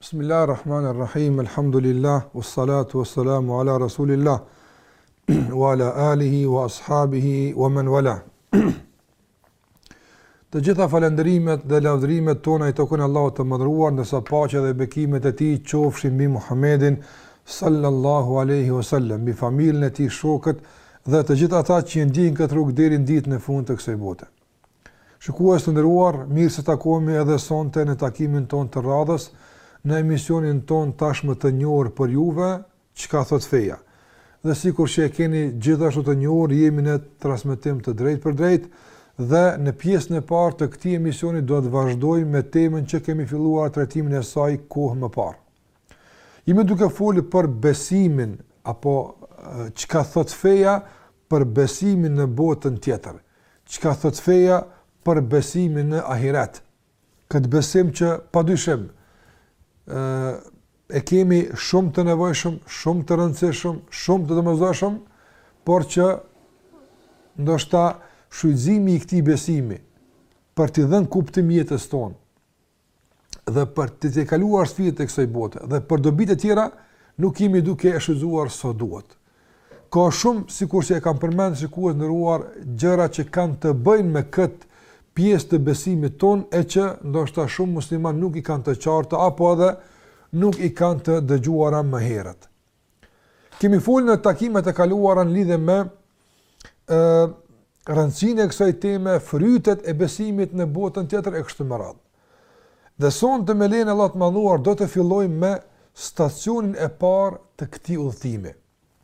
Bismillah, Rahman, Rahim, Elhamdulillah, u salatu, u salamu, ala Rasulillah, u ala alihi, u ashabihi, u men vala. Të gjitha falënderimet dhe lavdërimet tona i takojnë Allahut të Madhëruar, ndërsa paqja dhe bekimet e tij qofshin mbi Muhammedin, sallallahu aleyhi wa sallam, mbi familjen e tij, shokët dhe të gjithë ata që e ndjekin këtë rrugë deri në ditën e fundit të kësaj bote. Shikues të nderuar, mirë se takohemi edhe sonte në takimin tonë të radhës, në emisionin tonë tashmë të njohur për juve, Çka thotë feja. Dhe sikurse e keni gjithashtu të njohur, jemi në transmetim të drejtpërdrejtë dhe në pjesën e parë të këtij emisioni do të vazhdojmë me temën që kemi filluar trajtimin e saj kohë më parë. Jemi duke folur për besimin apo çka thotë feja për besimin në botën tjetër, çka thotë feja për besimin në ahiret. Këtë besim që pa dyshim e kemi shumë të nevojshëm, shumë të rëndësishëm, shumë të domosdoshëm, por që ndoshta shfrytëzimi i këtij besimi për t'i dhënë kuptim jetës tonë, dhe për t'i tejkaluar sfidat e kësaj bote dhe për dobitë e tjera nuk jemi duke e shfrytëzuar sa duhet. Ka shumë, sikurse e kam përmend shikues të nderuar, gjëra që kanë të bëjnë me këtë pjesë të besimit tonë e që ndoshta shumë muslimanë nuk i kanë të qarta apo edhe nuk i kanë të dëgjuara më herët. Kemi fol në takimet e kaluara në lidhje me e, rëndësinë e kësaj teme, frytet e besimit në botën tjetër e kështu me radhë. Dhe sonte me lejen e Allahut të Madhëruar do të fillojmë me stacionin e parë të këtij udhëtimi.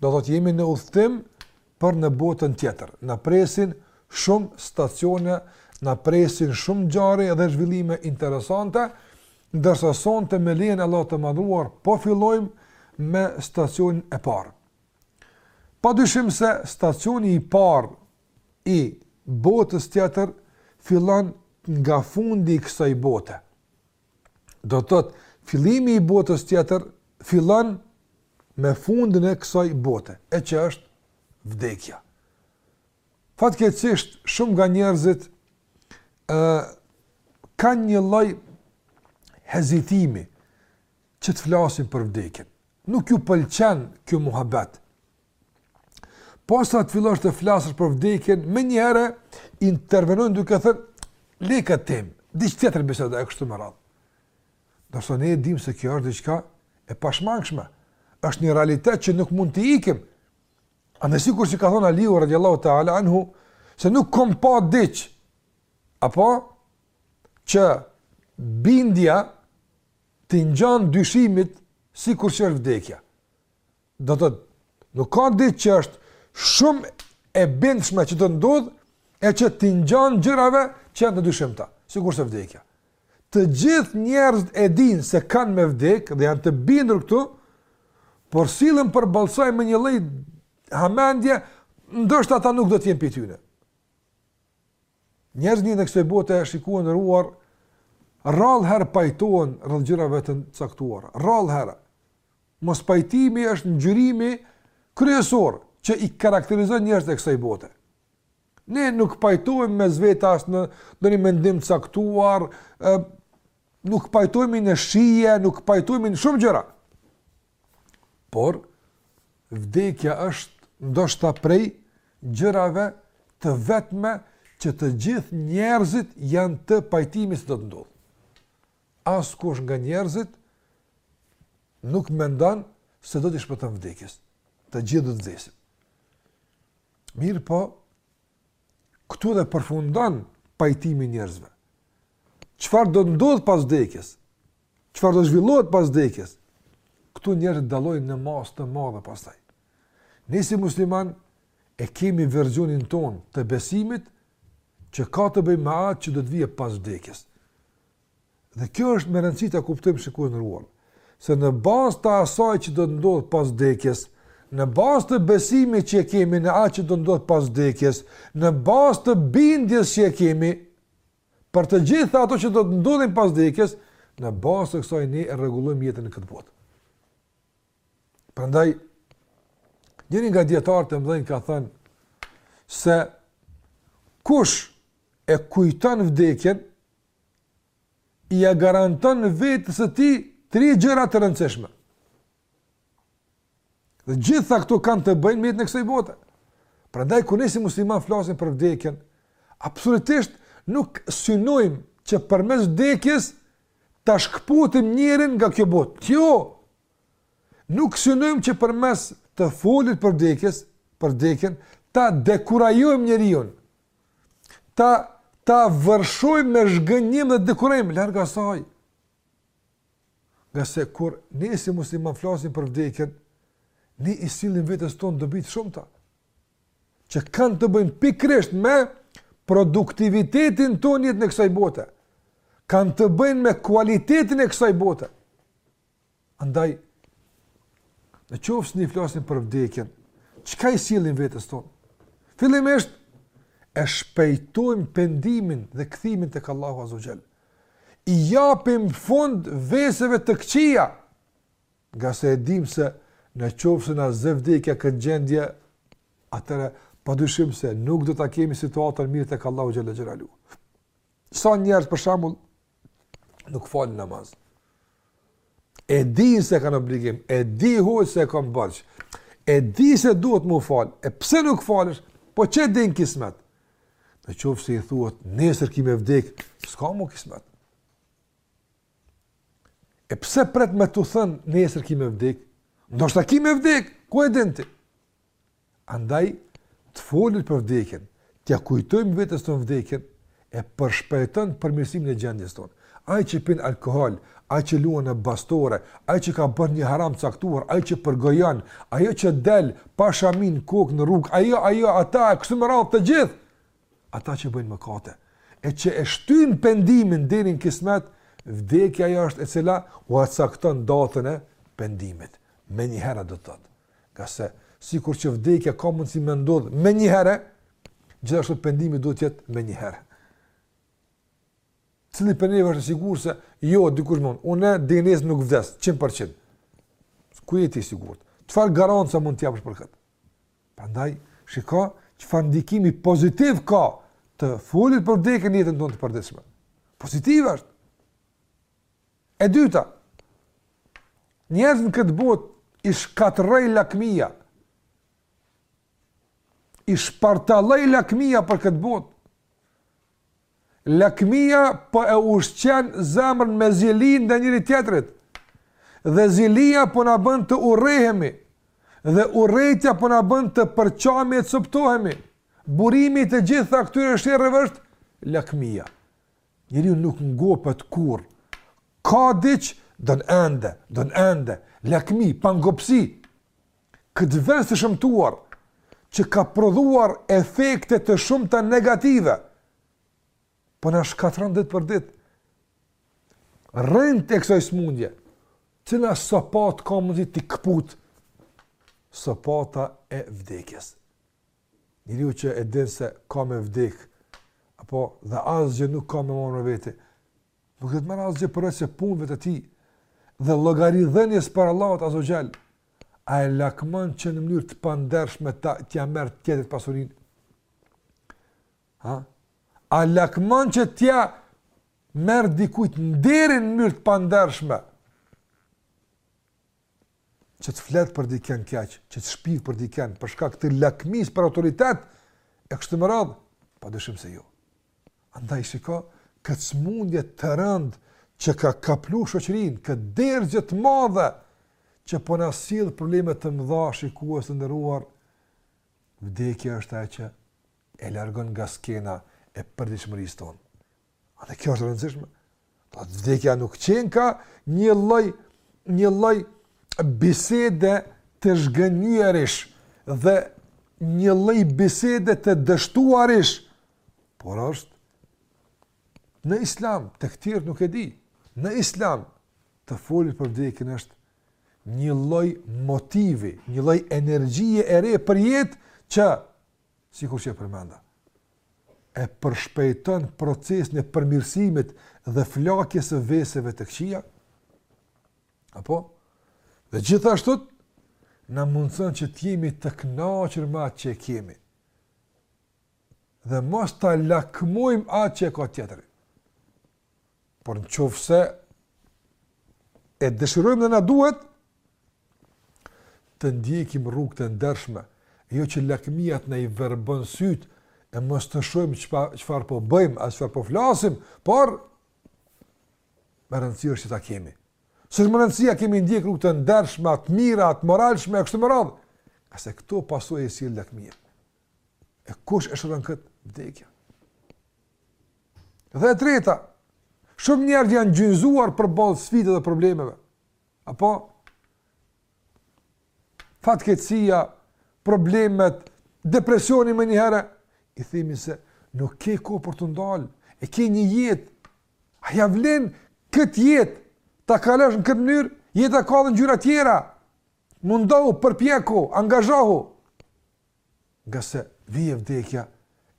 Do të thotë jemi në udhëtim për në botën tjetër. Na presin shumë stacione, na presin shumë ngjarje dhe zhvillime interesante, ndërsa sonte me lejen e Allahut të Madhëruar po fillojmë me stacionin e parë. Pa dyshim se stacioni i parë i botës tjetër fillon nga fundi i kësaj bote. Do të thotë, fillimi i botës tjetër fillon me fundin e kësaj bote, e që është vdekja. Fatkeqësisht shumë nga njerëzit ë kanë një lloj hezitimi që të flasin për vdekjen. Nuk ju pëlqen ky muhabet. Posa të fillosh të flasësh për vdekjen, menjëherë intervenon duke thënë le këtë temë, diç tjetër bisedo e kështu me radhë. Ndërsa ne e dimë se kjo është diçka e pashmangshme. Është një realitet që nuk mund t'i ikim. Ashtu sikur që ka thonë Aliu radiallahu ta'ala anhu, se nuk kom pa diç, apo që bindja t'i ngjan dyshimit sikur që është vdekja. Do të thotë, nuk ka diç që është shumë e bindshme që do të ndodhë, e që t'i ngjanë gjërave që janë të dyshimta, sikurse vdekja. Të gjithë njerëzit e dinë se kanë me vdek dhe janë të bindur këtu, por sillen përballë saj me një lloj hamendje, ndoshta ata nuk do të jenë pi tyne. Njerëzit e kësaj bote shikues i nderuar rrallë herë pajtohen rreth gjërave të caktuara, rrallë herë. Mospajtimi është ngjyrimi kryesor që i karakterizon njerëzit e kësaj bote. Ne nuk pajtohemi mes vete as në një mendim të caktuar, ë nuk pajtohemi në shije, nuk pajtohemi në shumë gjëra. Por, vdekja është ndoshta prej gjërave të vetme që të gjithë njerëzit janë të pajtimit se do të ndodhë. Askush nga njerëzit nuk mendon se do t'i shpëton vdekjes. Të gjithë do të vdesim. Mirëpo, Këtu dhe përfundon pajtimi i njerëzve. Çfarë do të ndodhë pas vdekjes? Çfarë do të zhvillohet pas vdekjes? Këtu njerëzit dallojnë në masë të madhe pastaj. Ne si muslimanë e kemi versionin tonë të besimit që ka të bëjë me atë që do të vijë pas vdekjes. Dhe kjo është me rëndësi ta kuptojmë shikues i nderuar, se në bazë të asaj që do të ndodhë pas vdekjes, në bazë të besimit që e kemi në atë që do të ndodhë pas vdekjes, në bazë të bindjes që e kemi për të gjitha ato që do të ndodhin pas vdekjes, në bazë të kësaj ne e rregullojmë jetën në këtë botë. Prandaj njëri nga dijetarët e mëdhenj ka thënë se kush e kujton vdekjen, ia garanton vetes së tij tri gjëra të rëndësishme. Dhe gjitha këto kanë të bëjnë me jetën e kësaj bote. Prandaj kur ne si muslimanë flasim për vdekjen, absolutisht nuk synojmë që përmes vdekjes ta shkëputim njerin nga kjo botë. Jo. Nuk synojmë që përmes të folit për vdekjes, për vdekjen, ta dekurajojmë njeriun ta ta vërshojmë me zhgënjim dhe dekurajim, larg asaj. Ngase kur ne si musliman flasim për vdekjen, ne i sjellim vetes tonë dobi të shumta që kanë të bëjnë pikërisht me produktivitetin tonë, jetën e kësaj bote. Kanë të bëjnë me kualitetin e kësaj bote. Andaj, në qoftë se ne flasim për vdekjen, çka i sjellim vetes tonë? Fillimisht, e shpejtojmë pendimin dhe kthimin tek Allahu azze ve xhel. I japim fund veseve të këqija, ngase e dimë se në qoftë se na zë vdekja në këtë gjendje, atëherë, pa dyshim se nuk do ta kemi situatën mirë tek Allahu xhel-le xhelaluhu Sa njerëz për shembull nuk falin namaz. E din se kanë obligim, e di hoxhë se kam borxh. E di se duhet me u fal. E pse nuk falesh? Po ç'e din, kismet? Në qoftë se i thuhet nesër ki me vdek, s'ka më kismet. E pse pret me t'u thënë nesër ki me vdek? Ndoshta ki me vdek, ku e din ti? Andaj, të folit për vdekjen, t'ia kujtojmë vetes tonë vdekjen, e përshpejton përmirësimin e gjendjes tonë. Ai që pin alkool, ai që luan në bastore, ai që ka bërë një haram të caktuar, ai që përgojon, ajo që del pa shami në kokë në rrugë, ajo, ajo, ata, e kështu me radhë të gjithë, ata që bëjnë mëkate, e që e shtyjnë pendimin deri në kismet, vdekja ajo është e cila ua cakton datën e pendimit. Menjëherë do të thotë. Ngase, sikur që vdekja ka mundësi me ndodhë menjëherë, gjithashtu pendimi duhet të jetë menjëherë. Cili prej neve është i sigurt se, jo, dikush mund, unë e di, nesër nuk vdes, 100%. Ku je ti i sigurt? Çfarë garanca mund të japësh për këtë? Prandaj, shiko, çfarë ndikimi pozitiv ka të folit për vdekjen në jetën tonë të përditshme. Pozitiv është. E dyta, njerëzit në këtë botë i shkatërroi lakmia, i shpartalloi lakmia për këtë botë. Lakmia po e ushqen zemrën me zili ndaj njëri tjetrit. Dhe zilia po na bën të urrehemi. Dhe urrejtja po na bën të përçahemi e coptohemi. Burimi i të gjitha këtyre shërreve është lakmia. Njeriu nuk ngopet kurrë, ka diç, don ende, don ende, lakmi, pangopsi, këtë ves të shëmtuar, që ka prodhuar efekte të shumta negative, po na shkatërron ditë për ditë, rrënjët e kësaj sëmundje, cila sopatë ka me mund t'i këput, sopata e vdekjes. Njeriu që e din se ka me vdek, apo dhe asgjë nuk ka me marrë me vete, nuk do të marrë asgjë përveç se punëve të tij, dhe llogaridhënies para Allahut azze ue xhel, a lakmon që në mënyrë të pandershme t'ia marrë tjetrit pasurinë? Ha? A lakmon që t'ia marrë dikujt nderin në mënyrë të pandershme? që të fletë për dikën keq, që të shpifë për dikën për shkak të lakmisë për autoritet e kështu me radhë, padyshim se jo. Andaj shiko këtë smundje të rëndë që ka kaplu shoqërinë, këtë dergje të madhe që po na sjell probleme të mëdha shikues të nderuar. Vdekja është ajo që e largon nga skena e përditshmërisë tonë. A dhe kjo është e rëndësishme. Po vdekja nuk qenka një lloj, një lloj bisede të zhgënjyerish dhe një lloj bisede të dështuarish, por është në islam, te të tjerët nuk e di, në islam të folit për vdekjen është një lloj motivi, një lloj energjie e re për jetë që sikur që e përmenda, e përshpejton procesin e përmirësimit dhe flakjes së veseve të këqija, apo, dhe gjithashtu, na mundëson që të jemi të knaqër me atë që e kemi, dhe mos ta lakmojmë atë që e ka tjetri. Por në qoftë se e dëshirojmë dhe na duhet të ndjekim rrugë të ndershme, jo që lakmia të na i verbon sytë, e mos të shojmë çfarë po bëjmë, a çfarë po flasim, por me rëndësi është që ta kemi. S'është me rëndësi a kemi ndjekë rrugë të ndershme, a të mira, a të moralshme, e kështu me radhë, se këto pasoja i sjell lakmia. E kush e shëron këtë vdekja? Dhe e treta, shumë njerëz janë gjunjëzuar përballë sfidave dhe problemeve. Apo, fatkeqësia, problemet, depresioni menjëherë, i themi se nuk ke kohë për t'u ndalë, e ke një jetë, a ia vlen këtë jetë, ta kalosh në këtë mënyrë, jeta ka edhe ngjyra tjera, mundohu, përpjeku, angazhohu, ngase vjen vdekja,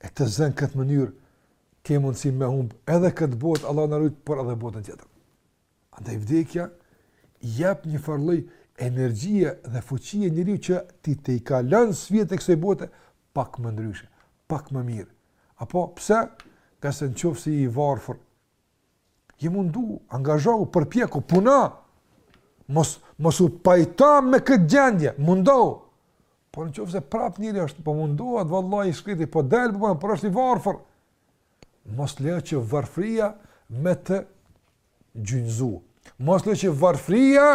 e të zë në këtë mënyrë, ke mundësi me humbë edhe këtë botë, Allahu na rujtë, por edhe botën tjetër. Andaj vdekja, jep një farë lloj energjie dhe fuqie njeriut që t'i tejkalon sfidat e kësoj bote, pak më ndryshe, pak më mirë. Apo, pse? Ngase në qoftë se i varfër, Jo, mundohu, angazhohu, përpjeku, puno. Mos mos u pajto me këtë gjendje, mundohu. Po nëse prap njëri është po mundohet vallahi shkriti po del po por është i varfër. Mos lejo që varfëria me të gjynzu. Mos lejo që varfëria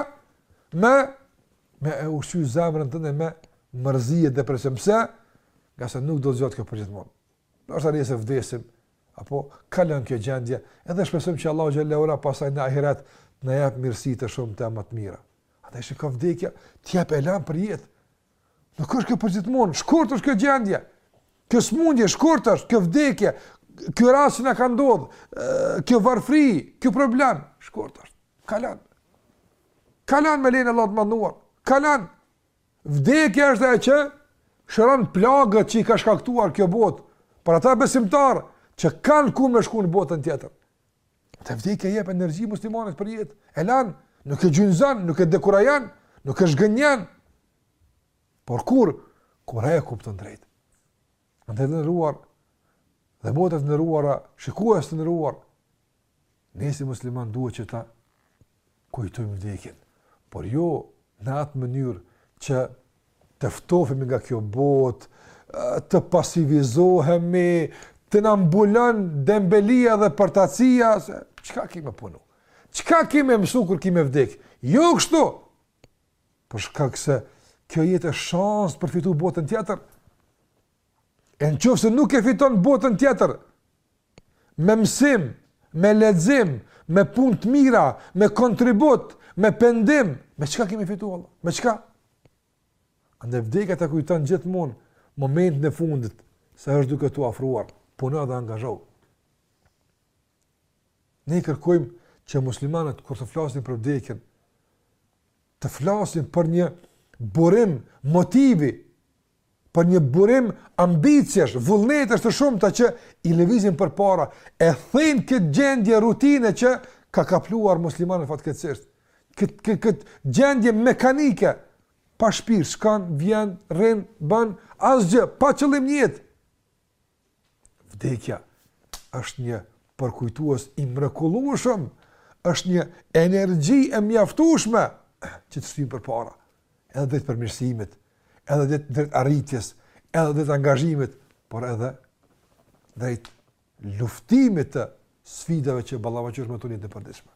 me me e ushqy zemrën tënde me mërzi e depresion. Pse? Nga se nuk do të zgjasë kjo përgjithmonë. Ndoshta ose vdesim apo kalon kjo gjendje, edhe shpresojmë që Allahu xhele shanuhu pastaj në ahiret të na jap mirësi të shumta më të mira. Pra shiko vdekja, të jep elan për jetë. Nuk është kjo përgjithmonë, shkurt është kjo gjendje. Kjo smundje shkurt është, kjo vdekje, kjo rast që na ka ndodhur, kjo varfri, kjo problem, shkurt është. Kalon. Kalon me lejen e Allahut të madhëruar. Kalon. Vdekja është ajo që shëron plagët që i ka shkaktuar kjo botë për ata besimtarë që kanë ku me shku në botën tjetër. Dhe vdekja jep energji muslimanit për jetë, elan, nuk e gjunjëzon, nuk e dekurajon, nuk e zhgënjen, por kur, kur e kupton drejtë. Vëllezër të nderuar, dhe motra të nderuara, shikues të nderuar, Ne si musliman duhet që ta kujtojmë vdekjen, por jo në atë mënyrë që të ftohemi nga kjo botë, të pasivizohemi, të na mbulon dembelia dhe përtacia, se çka kemi me punu? Çka kemi me mësu kur kemi me vdek? Jo kështu. Për shkak se kjo jetë është shans për me fitu botën tjetër. E në qoftë se nuk e fiton botën tjetër, me mësim, me lexim, me punë të mira, me kontribut, me pendim, me çka ki me fitu vëlla? Me çka? Andaj vdekja ta kujton gjithmonë momentin e fundit, se është duke t'u afruar, puno dhe angazhohu. Ne i kërkojmë që muslimanët, kur të flasin për vdekjen, të flasin për një burim motivi, për një burim ambiciesh, vullnetesh të shumta që i lëvizin përpara, e thyejnë këtë gjendje rutine që ka kapluar muslimanët fatkeqësisht. Kët kët kët gjendje mekanike pa shpirt, shkon, vjen, rrin, bën asgjë, pa qëllim në jetë. Vdekja është një përkujtues i mrekullueshëm, është një energji e mjaftueshme që të shtyn përpara, edhe drejt përmirësimit, edhe drejt drejt arritjes, edhe drejt angazhimit, por edhe drejt luftimit të sfidave që ballafaqohesh me to në jetën e përditshme.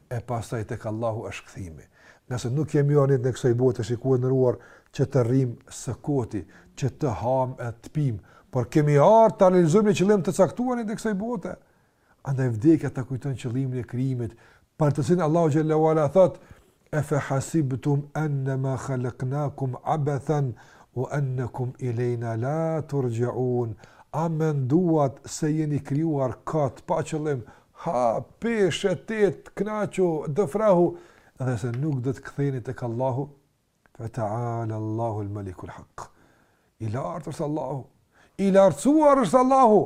e pastaj tek Allahu është kthimi. Ne nuk kemi ardhur në kësaj bote shikues i nderuar që të rrim së koti, që të hamë e të pimë, por kemi ardhur ta realizojmë një qëllim të caktuar në kësaj bote. Andaj vdekja ta kujton qëllimin e krijimit, për të cilin Allahu xhelle ue ala thotë: "E fa hasibtum annama khalaqnakum abathan wa annakum ilayna la turja'un." A menduat se jeni krijuar kot pa qëllim, Ha, pi, shetit, kënaqu, dëfrehu, dhe se nuk do të ktheheni tek Allahu, fa ta'ala Allahu al-Maliku al-Haq. I lartë është Allahu, i lartësuar është Allahu,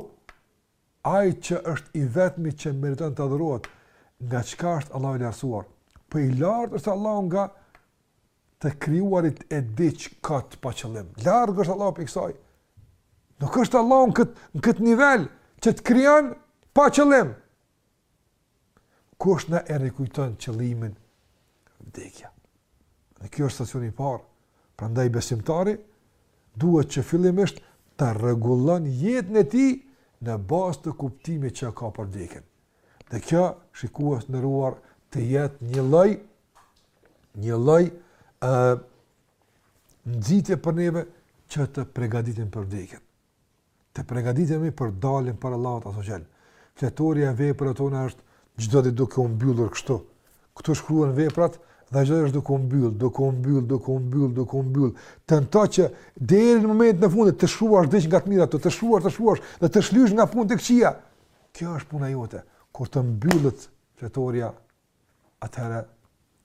ai që është i vetmi që meriton të adhurohet, nga çka është Allahu i lartësuar? Po i lartë është Allahu nga të krijuarit e diç kot pa qëllim. Larg është Allahu prej kësaj. Nuk është Allahu në këtë në këtë nivel që të krijon pa qëllim. Kush na e rikujton qëllimin? Vdekja. E kjo është stacioni i parë. Prandaj besimtari duhet që fillimisht të rregullon jetën e tij në bazë të kuptimit që ka për vdekjen. Dhe kjo shikues i nderuar të jetë një lloj një lloj ë nxitje për neve që të përgatitemi për vdekjen. Të përgatitemi për daljen para Allahut azza ue xhel. Fletorja e veprave tona është çdo ditë duke u mbyllur kështu. Këtu shkruan veprat dhe çdo ditë është duke u mbyll, duke u mbyll, duke u mbyll, duke u mbyll. Tento që deri në momentin e fundit të shkruash diç nga të mirat, të shkruash, të shkruash dhe të shlysh nga punët e këqija. Kjo është puna jote. Kur të mbyllet fletorja, atëherë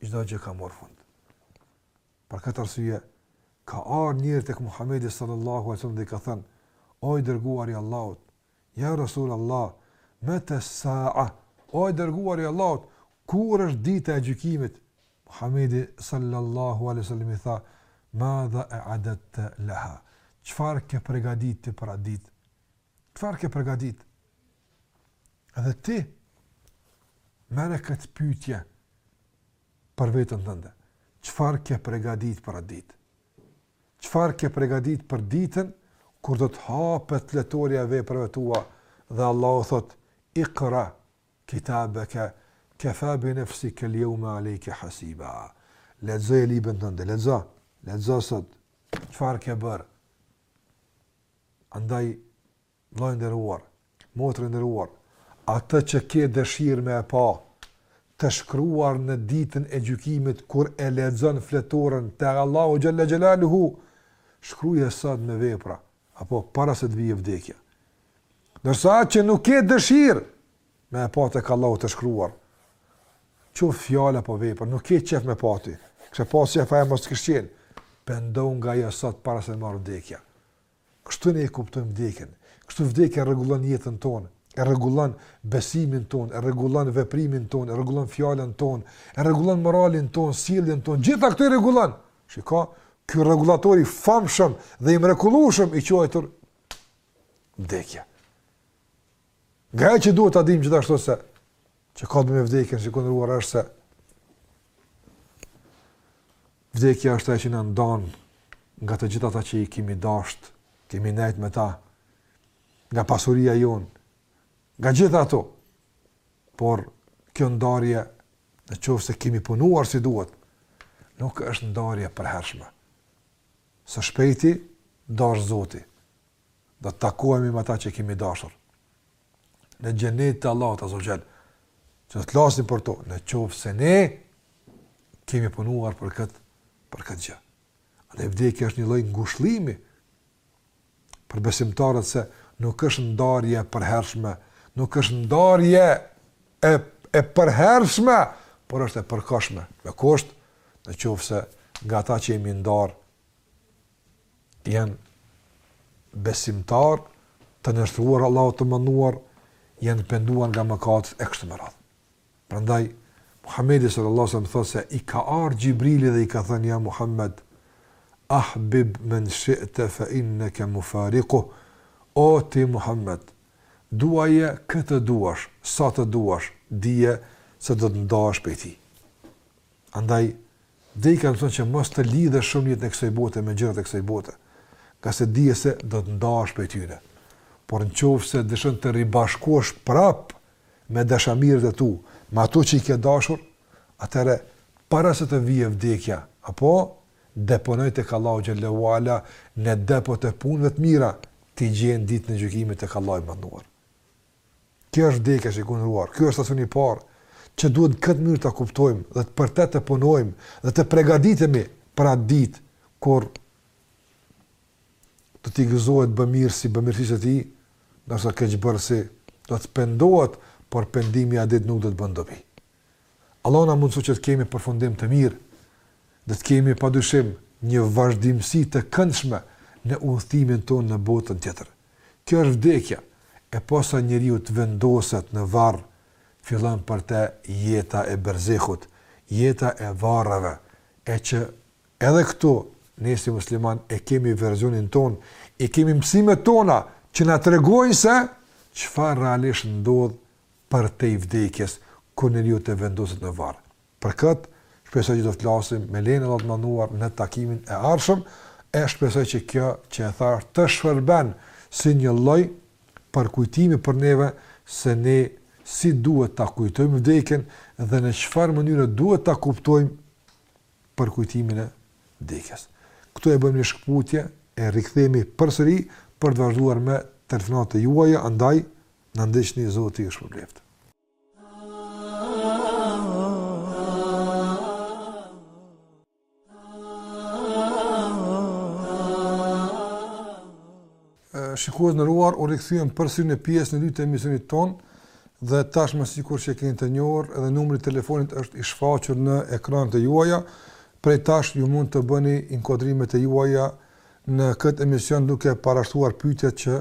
çdo gjë ka marrë fund. Për këtë arsye ka ardhur njëri tek Muhamedi sallallahu alaihi wasallam dhe ka thënë: "O i dërguari i Allahut, ja Rasul Allah, meta sa'a, o i dërguari i Allahut, kur është dita e gjykimit?" Muhamedi sallallahu alaihi wasallam i tha: "Ma dha a'dadta laha." Çfarë ke përgatitur për atë ditë? Çfarë ke përgatit? Dhe ti merre këtë pyetje për veten tënde. Çfarë ke përgatit për atë ditë? Çfarë ke përgatit për ditën kur do të hapet fletorja e veprave tua dhe Allahu thotë, ikra kitabeke, kefa bi nefsike ljeume alejke hasiba. Lexoje librin tënd, lexoje, lexoje sot, çfarë ke bërë? Andaj, vëlla i nderuar, motër e nderuar, atë që ke dëshirë me e pa, të shkruar në ditën e gjykimit, kur e lexon fletoren te Allahu xhelle xhelaluhu, shkruje sot me vepra, apo para se të vijë vdekja. Ndërsa atë që nuk ke dëshirë, me pa te Allahu të shkruar. Qoftë fjalë apo vepër, nuk ke qef me pa ti. Ke me pas qef ajo mos të kish qenë. Pendohu nga ajo sot para se të marrë vdekja. Kështu ne e kuptojmë vdekjen. Kështu vdekja rregullon jetën tonë, e rregullon besimin tonë, e rregullon veprimin tonë, e rregullon fjalën tonë, e rregullon moralin tonë, sjelljen tonë, gjitha këto i rregullon. Shiko, ky rregullator i famshëm dhe i mrekullueshëm i quajtur vdekja. Nga ajo që duhet ta dimë gjithashtu se që ka të bëjë me vdekjen, shikues të nderuar është se vdekja është ajo që na ndan nga të gjithë ata që i kemi dashtë, kemi nejt me ta, nga pasuria jonë, nga gjitha ato, por kjo ndarje në qoftë se kemi punuar si duhet, nuk është ndarje e përhershme. Së shpejti, dashtë zoti, do të takohemi me ata që kemi dashur në xhenet të Allahut azze ve xhel. Që do të flasim për to, në qoftë se ne kemi punuar për këtë për këtë gjë. A dhe vdekja është një lloj ngushëllimi për besimtarët se nuk është ndarje e përhershme, nuk është ndarje e e përhershme, por është e përkohshme. Me kusht, në qoftë se nga ata që jemi ndarë janë besimtarë të nënshtruar Allahut të madhëruar, janë penduar nga mëkatet e kështu me radhë. Prandaj Muhamedi sallallahu alaihi wasallam thotë se i ka ardhur Xhibrili dhe i ka thënë ja Muhammed ahbib men shi'ta fa innaka mufariqu o ti Muhammed duaje kë të duash sa të duash dije se do të ndahesh prej tij. Andaj, vdekja të mëson që mos të lidhesh shumë me jetën e kësaj bote me gjërat e kësaj bote, ngase dije se do të ndahesh prej tyre. Por në qoftë se dëshiron të ribashkohesh prap me dashamirët e tu, me ata që i ke dashur, atëherë, para se të vijë vdekja, apo, deponoji tek Allahu xhelle ve ala në depot e punëve të mira, t'i gjen ditën e gjykimit tek Allahu i madhëruar. Kjo është vdekja shikues të nderuar. Ky është stacioni i parë që duhet në këtë mënyrë ta kuptojmë dhe për të të punojmë dhe të pregaditemi për atë ditë kur do t'i gëzohet bëmirësi bëmirësisë së tij, ndërsa keqbërësi do të pendohet, por pendimi atë ditë nuk do të bën dobi. Allahu na mundësoftë që të kemi përfundim të mirë dhe të kemi padyshim një vazhdimësi të këndshme në udhëtimin tonë në botën tjetër. Kjo është vdekja, e posa njeriu të vendoset në varr, fillon për të jeta e berzehut, jeta e varreve, e që edhe këtu ne si muslimanë e kemi versionin tonë, i kemi mësimet tona që na tregojnë se çfarë realisht ndodh përtej vdekjes, kur njeriu të vendoset në varr. Për këtë, shpresoj që do të flasim, me lejen e Allahut të Madhëruar, në takimin e ardhshëm, e shpresoj që kjo që e thashë të shërbejë si një lloj përkujtimi për neve se ne si duhet ta kujtojmë vdekjen dhe në çfarë mënyre duhet ta kuptojmë përkujtimin e vdekjes. Këtu e bëjmë një shkëputje, e rikthehemi përsëri për të vazhduar me telefonat e juaja, andaj Na ndiqni, Zoti ju shpërbleftë. Shikues të nderuar, u rikthyem përsëri në pjesën e dytë të emisionit tonë, dhe tashmë sikur që keni të njohur edhe numri i telefonit është i shfaqur në ekranet e juaja. Prej tash ju mund të bëni inkuadrimet e juaja në këtë emision duke parashtuar pyetjet që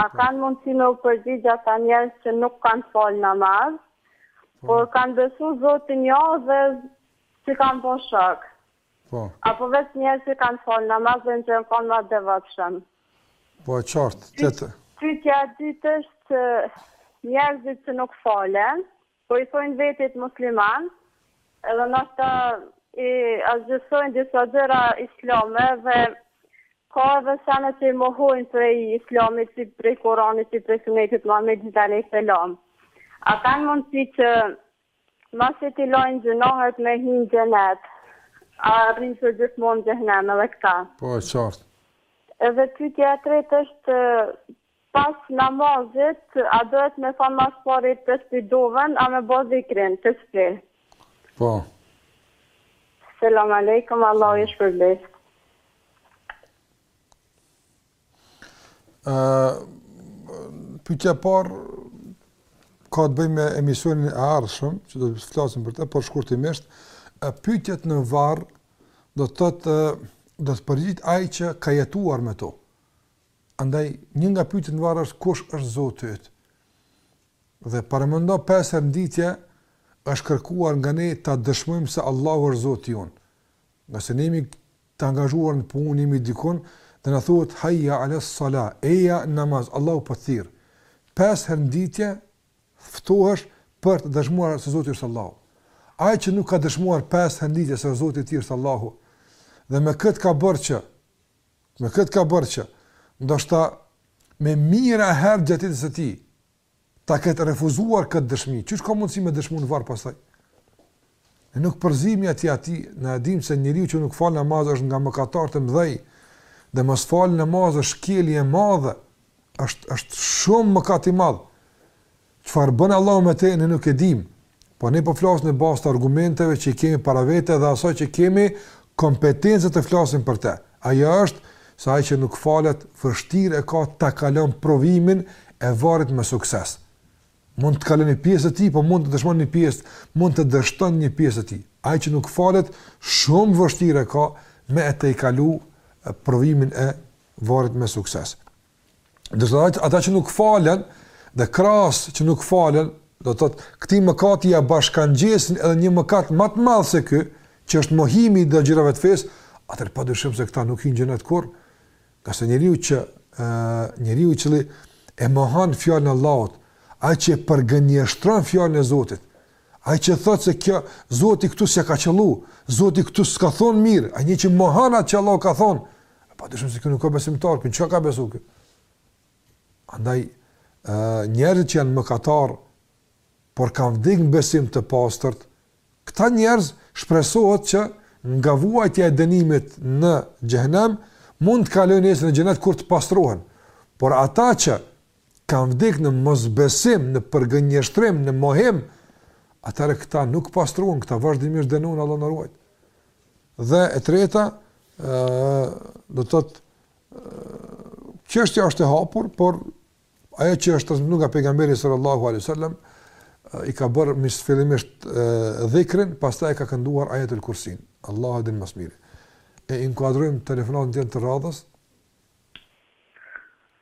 A kanë mundësi me u përgjigj ata njerëz që nuk kanë fal namaz, por kanë besu Zotin edhe s'i kanë bo shok? Apo veç njerëz që kanë fal namaz dhe që janë kon ma të devotshëm? Po e qartë, tjetër. Pyetja e dytë është që njerëzit që nuk falen, Po i thojnë vetit musliman edhe ndoshta i asgjësojnë disa gjëra islame dhe ka edhe sene që i mohojnë prej islamit si prej Kuranit si prej Sunetit Muhamedit alejhi selam a kanë mundësi që masi t'i lajnë gjynahet me hi në xhenet a rrinë përgjithmonë në xhehnem edhe këta. Po e qartë. Edhe pyetja e tretë është Pas namazit a dohet me than ma s'pari tesbih doven a me ba zikrin, tesbih. Po. Selam alejkum Allahu ju shpërbleftë. Pyetja e parë ka të bëjë me emisionin e ardhshëm, që do të flasim për të, por shkurtimisht, pyetjet në varr do të thotë do të përgjigjet ai që ka jetuar me to. Andaj, një nga pyetjet në varr është kush është Zoti yt? Dhe paramendo pesë herë në ditje është kërkuar nga ne ta dëshmojmë se Allahu është Zoti jonë. Nëse ne jemi të angazhuar në punë, jemi dikund dhe na thuhet hayya ala sala, eja n'namaz, Allahu po thirr. Pesë herë në ditje ftohesh për të dëshmuar se Zoti është Allahu. Ai që nuk ka dëshmuar pesë herë në ditje se Zoti i tij është Allahu dhe me këtë ka bërë që Me këtë ka bërë që, ndoshta me mijëra herë gjatë jetës së tij, ta ketë refuzuar këtë dëshmi. Qysh ka mundësi me dëshmu në varr pastaj? Ne nuk përzimi atij atij, ne e dimë se njeriu që nuk falë namaz është nga mëkatarët e mdhej, dhe mosfalja e namazit është shkelje e madhe, është, është shumë mëkat i madh. Çfarë bën Allahu me të, ne nuk e dimë, por ne po flasim në bazë të argumenteve që i kemi para vete dhe asaj që kemi kompetencë të flasim për të. Ajo është se ai që nuk falet, vështirë e ka ta kalon provimin e varrit me sukses. Mund të kalon një pjesë të tij, po mund të dëshmon një pjesë, mund të dështon një pjesë të tij. Ai që nuk falet, shumë vështirë e ka me e të i kalu provimin e varrit me sukses. Ndërsa ata që nuk falen dhe krahas që nuk falen, do të thotë, këti mëkati ja bashkangjesin edhe një mëkat më të madh se ky, që është mohimi i obligimeve të fesë, atëherë pa dyshim se këta nuk hyjnë në xhenet kurrë, ngase njëriu që, e, njëriu i cili e mohon fjalën e Allahut, ai që e përgënjeshtron fjalën e Zotit, Ai që thotë se kjo Zoti këtu s'e ka qëllu, Zoti këtu s'ka thonë mirë, ai një që mohon atë që Allah ka thonë, pa dyshim se kjo nuk ka besimtar, kjo çka ka besu kjo? Andaj, njerëzit që janë mëkatar, por kanë vdikë në besim të pastërt, këta njerëz shpresohet që nga vuajtja e dënimit në xhehnem, mund të kalojnë edhe në xhenet kur të pastrohen, por ata që kanë vdekë në mosbesim, në përgënjeshtrim, në mohim, atëherë këta nuk pastrohen, këta vazhdimisht dënohen Allah na ruajt. Dhe e treta, ë do të thotë çështja është e hapur, por ajo që është transmetuar nga pejgamberi sallallahu alaihi wasallam i ka bërë më fillimisht dhikrin, pastaj e ka kënduar ajetul kursin. Allahu din më së miri. E inkuadrojmë telefonatën e radhës.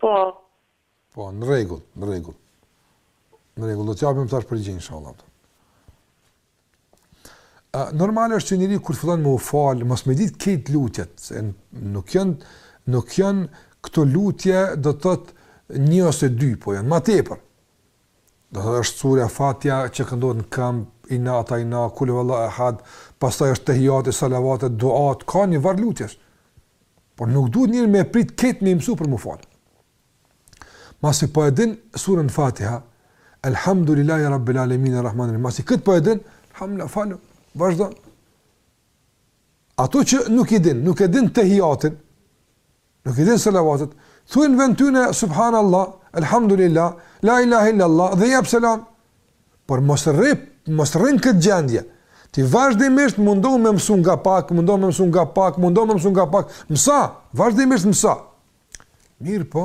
Po. Po, në rregull, në rregull. Në rregull, do të japim tash përgjigjen inshallah. Ë normal është që njeriu kur fillon me u fal, mos me ditë krejt lutjet, se nuk janë nuk janë këto lutje do të thotë një ose dy, po janë më tepër. Do thotë është surja Fatiha që këndohet në këmbë, inna atajna, kul huwallahu ahad, pastaj është tehijati, salavatet, duat, ka një varg lutjesh. Por nuk duhet njëri me prit krejt me i mësu për m'u fal. Masi po e din surën Fatiha, Elhamdulillahi Rabbil Alamin Arrahman Arrahim. Masi këtë po e din, Elhamdulillah, falu, vazhdo. Ato që nuk i din, nuk e din tehijatin, Nuk i din selavatet. Thuaj në vend tyne subhanallah, elhamdulillah, la ilahe illallah dhe jep selam. Por mos rri, mos rri n'këtë gjendje. Ti vazhdimisht mundohu me mësu nga pak, mundohu me mësu nga pak, mundohu me mësu nga pak. Mëso, vazhdimisht mëso. Mirëpo,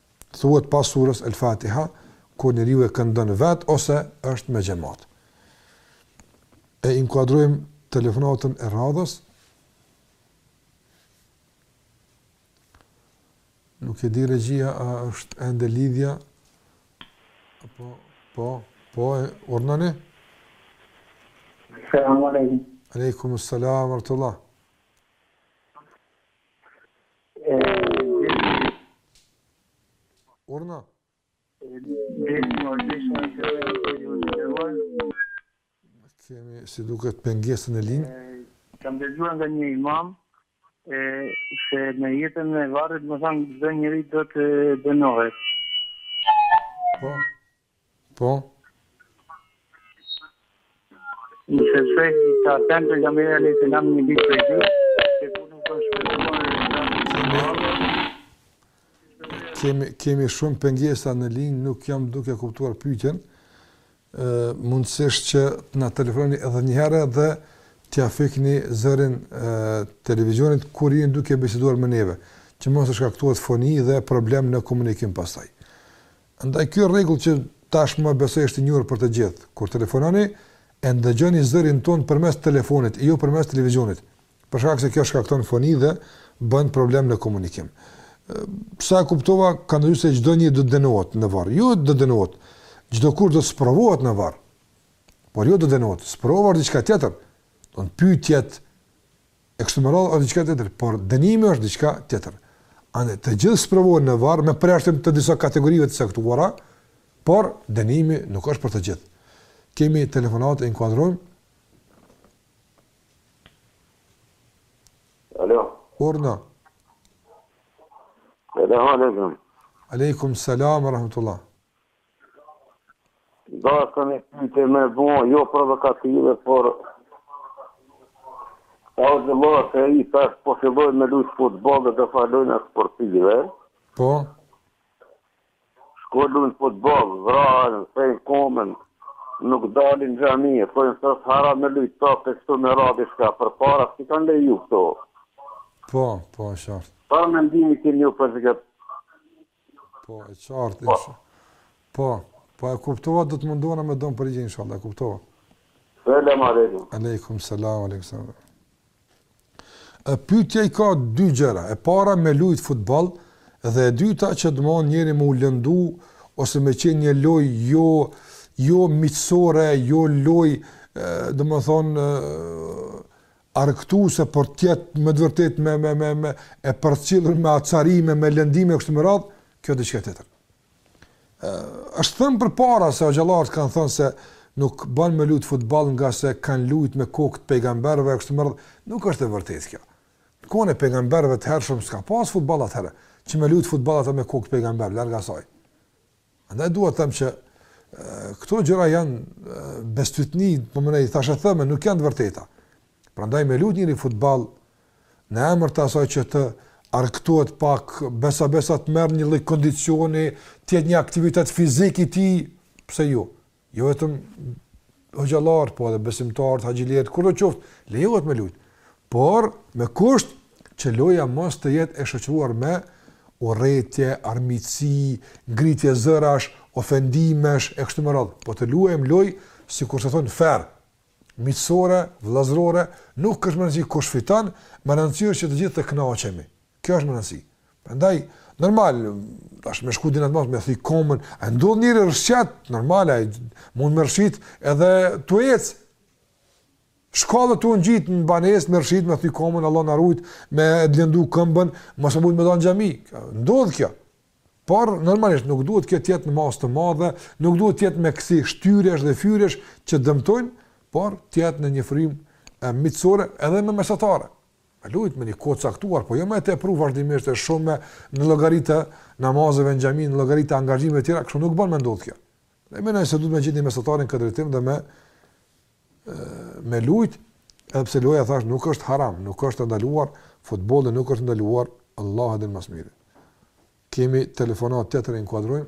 Thuhet pas surës El Fatiha kur njeriu e këndon vet ose është me xhamat. E inkuadrojmë telefonatën e radhës. Nuk e di regjia a është ende lidhja. Po, po, po, urdhnoni? Selam aleikum. Aleikum, selam, rahmetullah. Urdhno. Kemi si duket pengesë në linjë. Kam dëgjuar nga një imam se në jetën e varrit, domethënë çdo njeri do të dënohet. Po. Po. Në të shprej, të aten për nga mërë e lejtë në një bitë për gjithë, që ku nuk është për të marë Kemi, kemi shumë pengesa në linjë, nuk jam duke kuptuar pyetjen, mundësisht që të na telefononi edhe një herë dhe t'ia fikni zërin e televizionit kur jeni duke biseduar me neve, që mos të shkaktohet foni dhe problem në komunikim pastaj. Andaj kjo rregull që tashmë besoj është e njohur për të gjithë, kur telefononi e ndëgjoni zërin tonë përmes telefonit e jo përmes televizionit, për shkak se kjo shkakton foni dhe bën problem në komunikim. Sa e kuptova, ka ndëgju se çdonjëri do të dënohet në varr. Jo do të dënohet. Çdokush do të sprovohet në varr. Por jo do të dënohet. Sprova diçka tjetër. Don pyetjet E kështu me radhë është diçka tjetër, por dënimi është diçka tjetër. Andaj të gjithë sprovohen në varr me përjashtim të disa kategorive të caktuara, por dënimi nuk është për të gjithë. Kemi telefonatë, e inkuadrojmë. Alo. Urdhno. Selam alejkum. Alejkum, salam, rahmetullah. Dashta një pytje me bo, jo provokative, por... O hoxhë se i tash po filloj me lujtë futbol dhe do fa lojna sportive. Po? Shkojnë lujnë futbol, vrahen, thejnë komën, nuk dalin n'xhami, thojnë se është haram me lujtë top e kështu me radhë, qysh ka, përpara si kanë lujt këto. Po, po, e qartë. Çfarë mendimi keni ju për zhgët? Po, e qartë, po. insha. Po, po e kuptova, do të mundohemi me dhënë përgjigje inshallah, e kuptova. Selam aleikum. Aleikum selam, aleikum selam. Pyetja i ka dy gjëra. E para me lujt futboll dhe e dyta që të mund njeri me u lëndu ose me qenë një lojë jo jo miqësore, jo lojë, domethënë argëtuese por të jetë me të vërtetë me me me me e përcjellur me acarime, me lëndime kështu me radhë, kjo diçka tjetër. Ë është thënë përpara se hoxhallarët kanë thënë se nuk bën me lujt futboll ngase kanë lujt me kokë të pejgamberëve kështu me radhë, nuk është e vërtetë kjo. Në kohën e pejgamberëve të hershëm s'ka pas futboll atëherë, që me lujt futboll ata me kokë të pejgamber larg asaj. Andaj dua të them që këto gjëra janë bestytni, po me thënë thashetheme, nuk janë të vërteta. Prandaj me lujt njeri futboll në emër të asaj që të argëtohet pak, besa besa të merr një lloj kondicioni, të jetë një aktivitet fizik i tij, pse jo? Jo vetëm hoxhallarët, po edhe besimtarët, haxhilerët, kushdo qoftë, lejohet me lujt. Por me kusht që loja mos të jetë e shoqëruar me urrejtje, armiqësi, ngritje zërash, ofendimesh e kështu me radhë. Po të luajmë lojë sikurse thonë fer, miqësore, vëllazërore, nuk është me rëndësi kush fiton, me rëndësi është që të gjithë të kënaqemi. Kjo është me rëndësi. Prandaj normal tash me shku dinat mos me thy kamën, a ndodh njeri rrëshqet normal ai mund me rrëshqit edhe tu ec. Shkallët tu ngjit në banesë me rrëshqit me thy kamën Allah na rujt me lëndu këmbën, mos e mund me dhon xhami. Ndodh kjo. Por normalisht nuk duhet kjo të jetë në masë të madhe, nuk duhet të jetë me kësi shtyrësh dhe fyrësh që dëmtojnë, por të jetë në një frymë miqësore edhe me mesatare. Me lujt me një kohë caktuar, po jo me e tepru vazhdimisht e shumë me në llogari të namazeve në xhami, në llogari të angazhimeve të tjera, kështu nuk bën me ndodh kjo. Ne mendoj se duhet me gjetë një mesatare në këtë drejtim dhe me me lujt, edhe pse loja thash nuk është haram, nuk është ndaluar, futbolli nuk është ndaluar, Allahu e di më së miri. Kemi telefonatë, ta inkuadrojmë.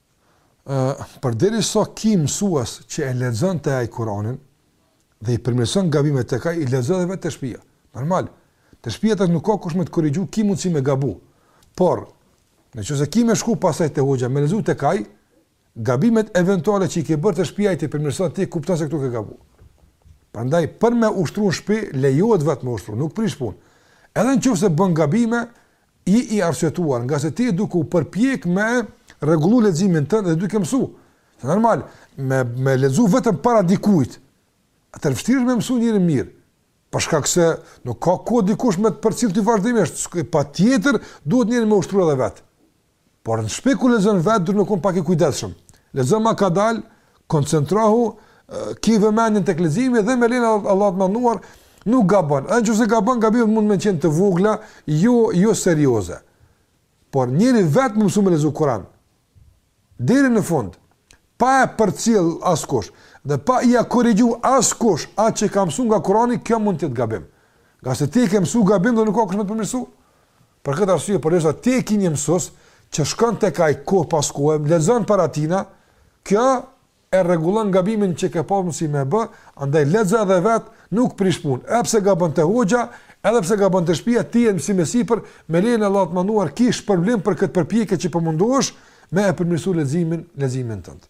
Ë, përderisa ki mësues që e lexon te ai Kur'anin dhe i përmirëson gabimet tek ai, i lexon edhe vetë te shtëpia. Normal. Te shtëpia tash nuk ka kush me të korrigju, ki mundësi me gabu. Por, në qoftë se ki me shku pastaj te hoxha me lexu tek ai, gabimet eventuale që i ke bërë te shtëpia ai t'i përmirëson ti kupton se këtu ke gabu. Prandaj për me ushtru në shtëpi lejohet vetë me ushtru, nuk prish punë. Edhe në qoftë se bën gabime, Je i arsyetuar, ngase ti je duke u përpjek me rregullu leximin tënd dhe duke mësu. Është normal, me me lexu vetëm para dikujt. Atëherë vështirë me mësu njeri mirë. Për shkak se nuk ka kohë dikush me të përcjell ti vazhdimisht, patjetër duhet njeri me ushtruar edhe vet. Por në shpi ku lexon vetë, duhet me kon pak i kujdeshëm. Lexon ma kadalë, koncentrohu, ki vëmendjen te leximi dhe me lejen e Allahut të madhnuar, nuk gabon. Edhe në qoftë se gabon, gabimet mund me qenë të vogla, jo, jo serioze. Por njeri vetë me mësu me lexu Kuran deri në fund, pa e përcjellë askush, dhe pa ia korrigju askush atë që ka mësu nga Kurani, kjo mund të jetë gabim. Ngase ti ke mësu gabim dhe nuk ka kush me të përmirësu. Për këtë arsye përderisa ti e ke një mësues që shkon tek ai kohë pas kohe, lexon para tina, kjo e rregullon gabimin që ke pasur si më bë, andaj lexo edhe vet, nuk prish punë. Edhe pse gabon te hoxha, edhe pse gabon te shtëpia, ti je mësim e sipër, me lejen e Allahut të mënduar ki shpërblim për këtë përpjekje që po mundohesh me e përmirësuar leximin, leximin tënd.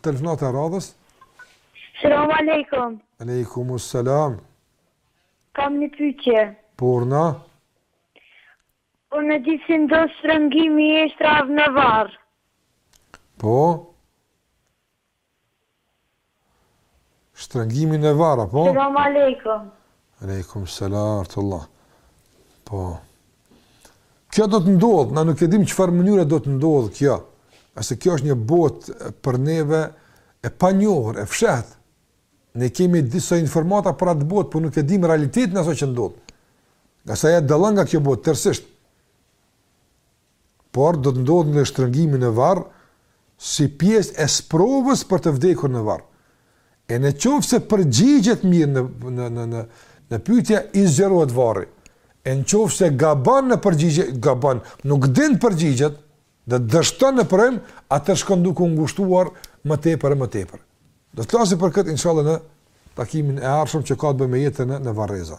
Telefonat e radhës. Selam alejkum. Alejkum selam. Kam një pyetje. Po, urdhno. Po, me dit si ndodh shtrëngimi i eshtrave në varr. Po. Shtrëngimi në varr, po? Selam alejkum. Alejkum selam, rahmetullah. Po. Kjo do të ndodhë, ne nuk e dim çfarë mënyre do të ndodhë kjo. A se kjo është një botë për neve e panjohur, e fshehtë. Ne kemi disa informata për atë botë, por nuk e dim realitetin e asaj që ndodhë. Ngase dallon nga kjo botë, tërësisht. por do të ndodhë edhe shtrëngimi në varr si pjesë e sprovës për të vdekurin në varr. E në qoftë se përgjigjet mirë në në në në në pyetje i zgjerohet varri. E në qoftë se gabon në përgjigje, gabon, nuk din përgjigjet, dhe dështon në provim, atëherë shkon duke u ngushtuar më tepër e më tepër. Do të flasim për këtë inshallah në takimin e ardhshëm që ka të bëjë me jetën në varreza.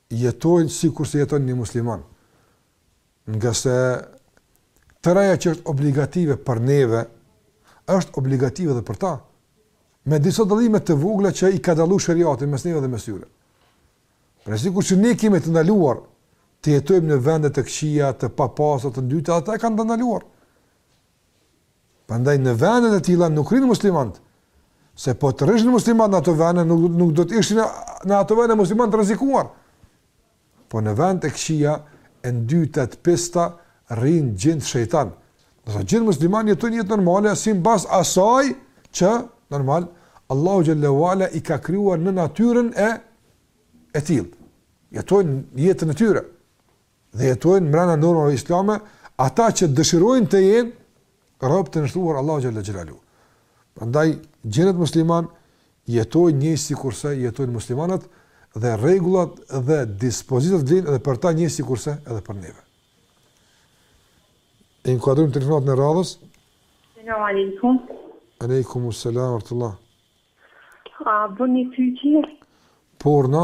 jetojnë sikurse jeton një musliman. Ngase tërë ajo që është obligative për neve, është obligative edhe për ta. Me disa dallime të vogla që i ka dallu sheriati mes neve dhe mes tyre. Pra sikur që ne kemi të ndaluar të jetojmë në vende të këqija, të papastra, të ndyta, edhe ata e kanë të ndaluar. Prandaj në vende të tilla nuk rrinë muslimanët. Se po të rrishin muslimanët në ato vende, nuk, nuk do të ishin në ato vende muslimanët të rrezikuar. Po në vende të këqija, të ndyta, të pista, rrinë xhindët shejtanë. Ndërsa xhindët muslimanë jetojnë jetë normale, simbas asaj që, normal, Allahu xhelle ve ala i ka krijuar në natyrën e, e tillë. Jetojnë jetën e tyre. dhe jetojnë brenda normave islame, ata që dëshirojnë të jenë rob të nështruar Allahu xhele xhelaluhu. Prandaj xhinët musliman jetojnë njësoj sikurse jetojnë muslimanët dhe rregullat dhe dispozitat vlejnë edhe për ta njësoj sikurse edhe për neve. E ndëgjojmë telefonatën në radhës? Selam aleikum. Aleikum, selam ue rahmetullah. A bon një pytje? Por, në?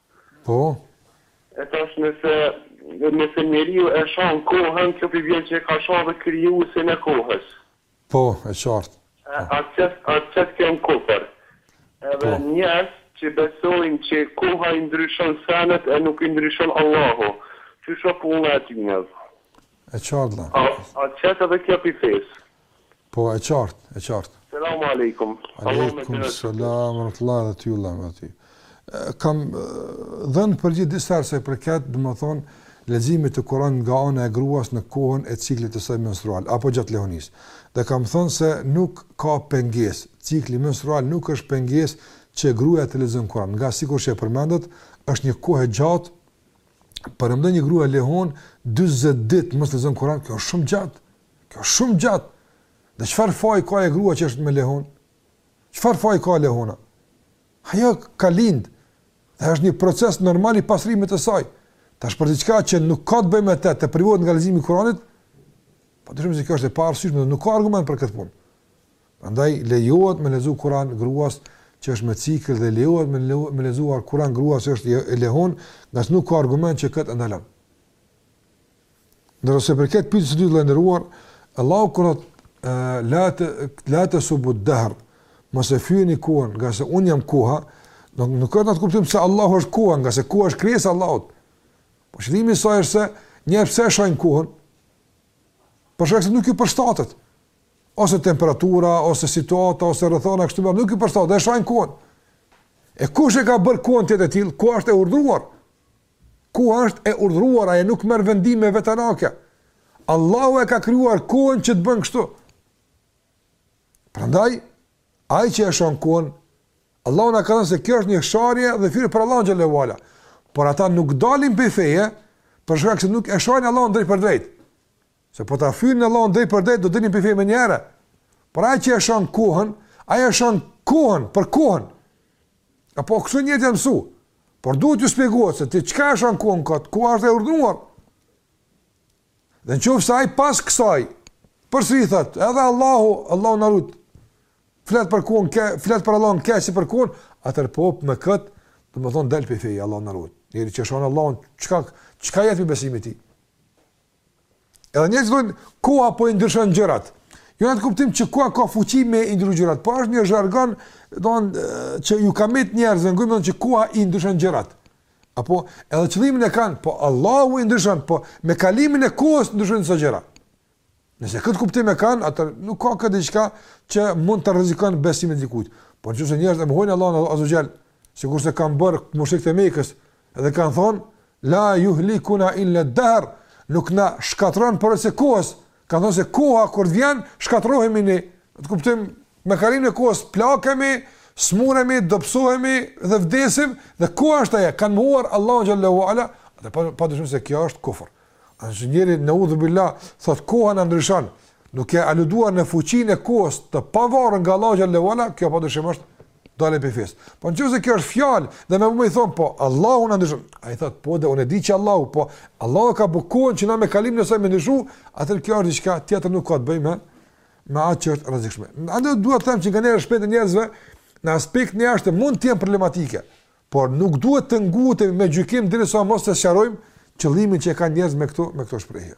Po. E tash nëse nëse njeriu e shan kohën, kjo po i vjen që e ka sha dhe Krijuesin e kohës. Po, e qartë. E a t'qet a t'qet kjo në kufër. Edhe njerz që besojnë që koha i ndryshon senet e nuk i ndryshon Allahu. Qysh o puna e tynev. E qartë vlla. A a t'qet edhe kjo pi feje. Po e qartë, e qartë. Selamu alejkum. Alejkum selam ue rahmetullahi dhe ty Allah me ty. Kam dhënë përgjigje disa herë sa i përket, domethënë, leximit të Kur'anit nga ana e gruas në kohën e ciklit të saj menstrual apo gjatë lehonisë. Dhe kam thënë se nuk ka pengesë, cikli menstrual nuk është pengesë që gruaja të lexon Kur'an, ngase sikur që e përmendët, është një kohë e gjatë Për ndonjë grua lehonë 40 ditë mos lexon Kur'an, kjo është shumë gjatë. Kjo është shumë gjatë. Dhe çfarë faj ka gruaja që është lehonë? Çfarë faj ka lehona? Ajo ka lind. Dhe është një proces normal i pastrimit të saj. Tash për diçka që nuk ka të bëjë me të, të privohet nga leximi i Kuranit, pa dyshim se kjo është e paarsyeshme dhe nuk ka argument për këtë punë. Prandaj lejohet me lexu Kur'an gruas që është me cikël dhe lejohet me me lexuar Kur'an gruas që është lehonë, ngase nuk ka argument që këtë ndalon. Ndërsa sa i përket pyetjes së dytë i nderuar, Allahu kur thotë la te la tesubbu dehr, mos e fyeni kohën, ngase un jam koha, domethënë nuk ka kuptimin se Allahu është koha, ngase koha është krijesa e Allahut. Po qëllimi i saj është se njerëzit pse e shajnë kohën, për shkak se nuk i përshtatet. Ose temperatura, ose situata, ose rrethana kështu me nuk i përshtatet, e shajnë kohën. E kush e ka bërë kohën të tillë? Koha është e urdhëruar? Koha është e urdhëruar, ajo nuk merr vendime vetjake. Allahu e ka krijuar kohën që të bën kështu. Prandaj ai që e shan kohën, Allahu na ka thënë se kjo është një sharje dhe fyerje për Allahun xhele ue ala. Por ata nuk dalin pe feje, për shkak se nuk e shajnë Allahun drejtpërdrejt. Se po ta fyenin Allahun drejtpërdrejt do dilnin pe feje menjëherë. Por ai që e shan kohën, ai e shan kohën për kohën. A po këtu njëjtë e mësu, por duhet t'ju spjegohet se ti çka e shan kohën këtë, koha është e urdhnuar. Dhe në qoftë se ai pas kësaj, përsëri thotë, edhe Allahu, Allahu na ruajt, flet për kohën, keq, flet për Allahun keq, si për kohën, atëherë po me këtë, domethënë del prej feje, Allahu na ruajt. Njeri që shan Allahun, çka, çka jet prej besimit tij? Edhe njerëzit thonë koha po i ndryshon gjërat. Jo në atë kuptim që koha ka fuqi me i ndryshuar gjërat, por është një jargon, domethënë që e ka midis njerëzve, që koha i ndryshon gjërat. Apo edhe qëllimin e kanë, po Allahu i ndryshon, po me kalimin e kohës ndryshon çdo gjëra. Nëse këtë kuptim e kanë, atëherë nuk ka këtu diçka që mund të rrezikon besimin e dikujt. Por nëse njerëzit e mohojnë Allahun Azza wa Jall, sikurse kanë bërë mushrikët e Mekës, Dhe kanë thonë, La juhlikuna illa dëher, nuk na shkatron përpos kohës, kanë thonë se koha kur të vjen, shkatrohemi ne, në kuptim, me kalimin e kohës, plakemi, smuremi, dobsohemi dhe vdesim, dhe koha është ajo, kanë mohuar Allahun xhel-le ue ala, dhe pa, pa dyshim se kjo është kufër. A nëse njeri neudhubil-lah, thotë koha na ndryshon, duke aluduar në fuqinë e kohës të pavarur nga Allahu xhel-le ue ala, kjo pa dyshim është dalje prej fesë. Po nëse kjo është fjalë, dhe me më i thonë, po Allahu na ndryshon, ai thotë, po dhe unë e di që Allahu, po Allahu ka bo kohën që na me kalimin e saj me ndryshu, atëherë kjo është diçka tjetër nuk ka të bëjë me, me atë që është rrezikshme. Andaj duhet të them që nganjëherë shprehjet e njerëzve, në aspektin e jashtëm mund të jenë problematike, por nuk duhet të ngutemi me gjykim derisa mos ta sqarojmë qëllimin që e kanë njerëzit me këto, me këto shprehje.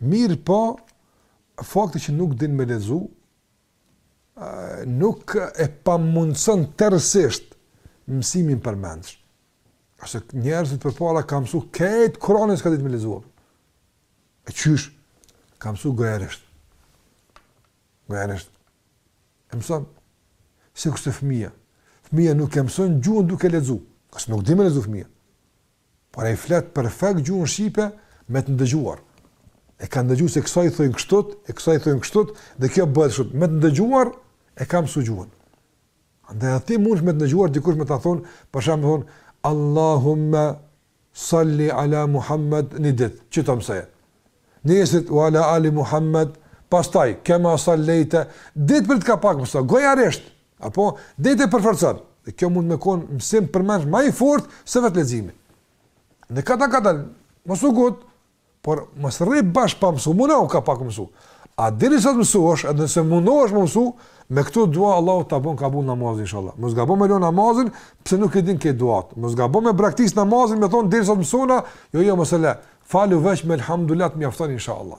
Mirëpo, fakti që nuk din me lexu, nuk e pamundëson tërësisht mësimin përmendsh. Se njerëzit përpara ka mësu këtë Kur'anin s'ka ditë me lexu. E qysh, ka mësu gëjërështë. Gëjërështë. E mësëm, sikurse fëmija. Fëmija nuk e mësën gjuhën duke lexu. Se nuk di me lexu fëmija. Por ai flet perfekt gjuhën shqipe me të ndëgjuar. E ka ndëgjuar se kësaj i thonë kështu, e kësaj i thonë kështu dhe kjo bëhet kështu. Me të ndëgjuar e ka mësuar gjuhën. Andaj edhe ti mundesh me të ndëgjuar dikush me ta thon, për shembull thon Allahumma salli ala Muhammad ni ditë, dy ditë të mësaj. Ni ditë ue ala ali Muhammad, pastaj kema sallejte, ditë për ditë ka pak mësa, goja reshtë, Apo, deri ta përforcon. Dhe kjo mund me konë mësim përmendsh ma i fort se vetë leximi. Dalngadal, mos u ngut, por mos rri bash pa mësu, mundou ka pak me mësu. A deri sa t'mësojsh, edhe nëse mundohesh me mësu, me këtë dua Allahu ta bon kabul namazin, inshallah. Mos gabo me lon namazin, pse nuk e din këtë dua. Mos gabo me braktis namazin, me thonë, deri sa t'mësona, jo, jo, mos e le. Falu veç me elhamdulilah, mjafton, inshallah.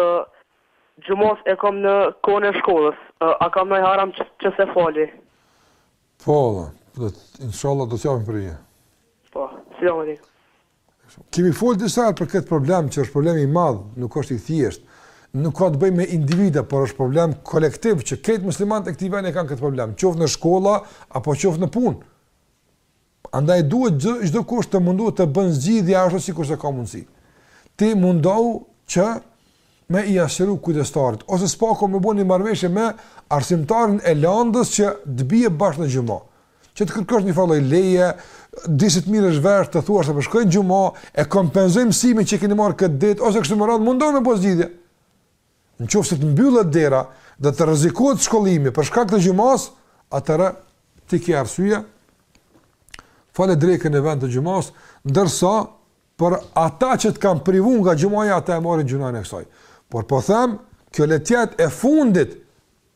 Ë xhumanë e kam në kohën e shkollës, ë a kam naj haram që që s'e fali? Po valla, do të inshallah do të japim përgjigje. Po, selam alejkum. Kemi folë disa herë për këtë problem që është problem i madh, nuk është i thjeshtë. Nuk ka të bëjë me individa, por është problem kolektiv që krejt muslimanët e këtij vendi e kanë këtë problem, qoftë në shkolla apo qoftë në punë. Andaj duhet çdokush të mundohet të bën zgjidhje ashtu sikur se ka mundësi. Ti mundohu që me i sqaru kujdestarit, ose së paku me bo një marrëveshje me arsimtarin e landës që të bje bash në xhuma. Që të kërkësh njëfarë lloj leje, disi të merresh vesh, të thuash se po shkoj në xhuma, e kompenzoj mësimin që keni marrë këtë ditë, ose kështu me radhë, mundohu me bo zgjidhje. Në qoftë se të mbyllet dera dhe të rrezikohet shkollimi për shkak të xhumas, atëherë ti ke arsye. Fale drekën në vend të xhumas, ndërsa për ata që të kanë privuar nga xhumaja ata e marrin gjynahun e kësaj. Por po them, kjo le të jetë e fundit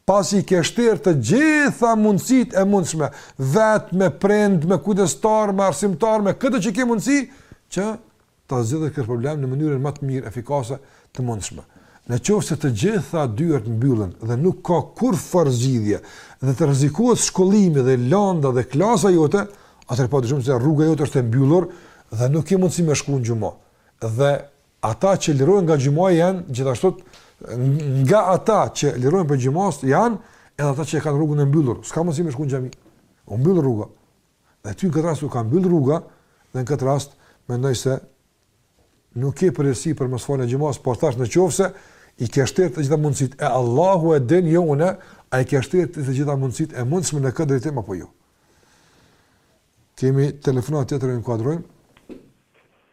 pasi i ke shterë të gjitha mundësitë e mundshme, vetë me prind, me kujdestar, me arsimtar, me këdo që ke mundësi, që ta zgjidhësh këtë problem në mënyrën më të mirë efikase të mundshme. Në qoftë se të gjitha dyert mbyllen dhe nuk ka kurrfarë zgjidhje dhe të rrezikohet shkollimi dhe landa dhe klasa jote, atëherë padyshim se rruga jote është e mbyllur dhe nuk ke mundësi me shku në xhuma. Dhe ata që lirohen nga xhumaja janë gjithashtu nga ata që lirohen prej xhumas janë edhe ata që e kanë rrugën e mbyllur, s'ka mundësi me shku në xhami. U mbyll rruga. Edhe ty në këtë rast u ka mbyll rruga dhe në këtë rast mendoj se nuk ke përgjegjësi për mosfaljen e xhumas, por thashë në qoftë se i ke shterë të gjitha mundësitë e Allahu e din jo une, a i ke shterë të gjitha mundësitë e mundshme në këtë drejtim apo jo. Kemi telefonatë tjetër, e inkuadrojmë.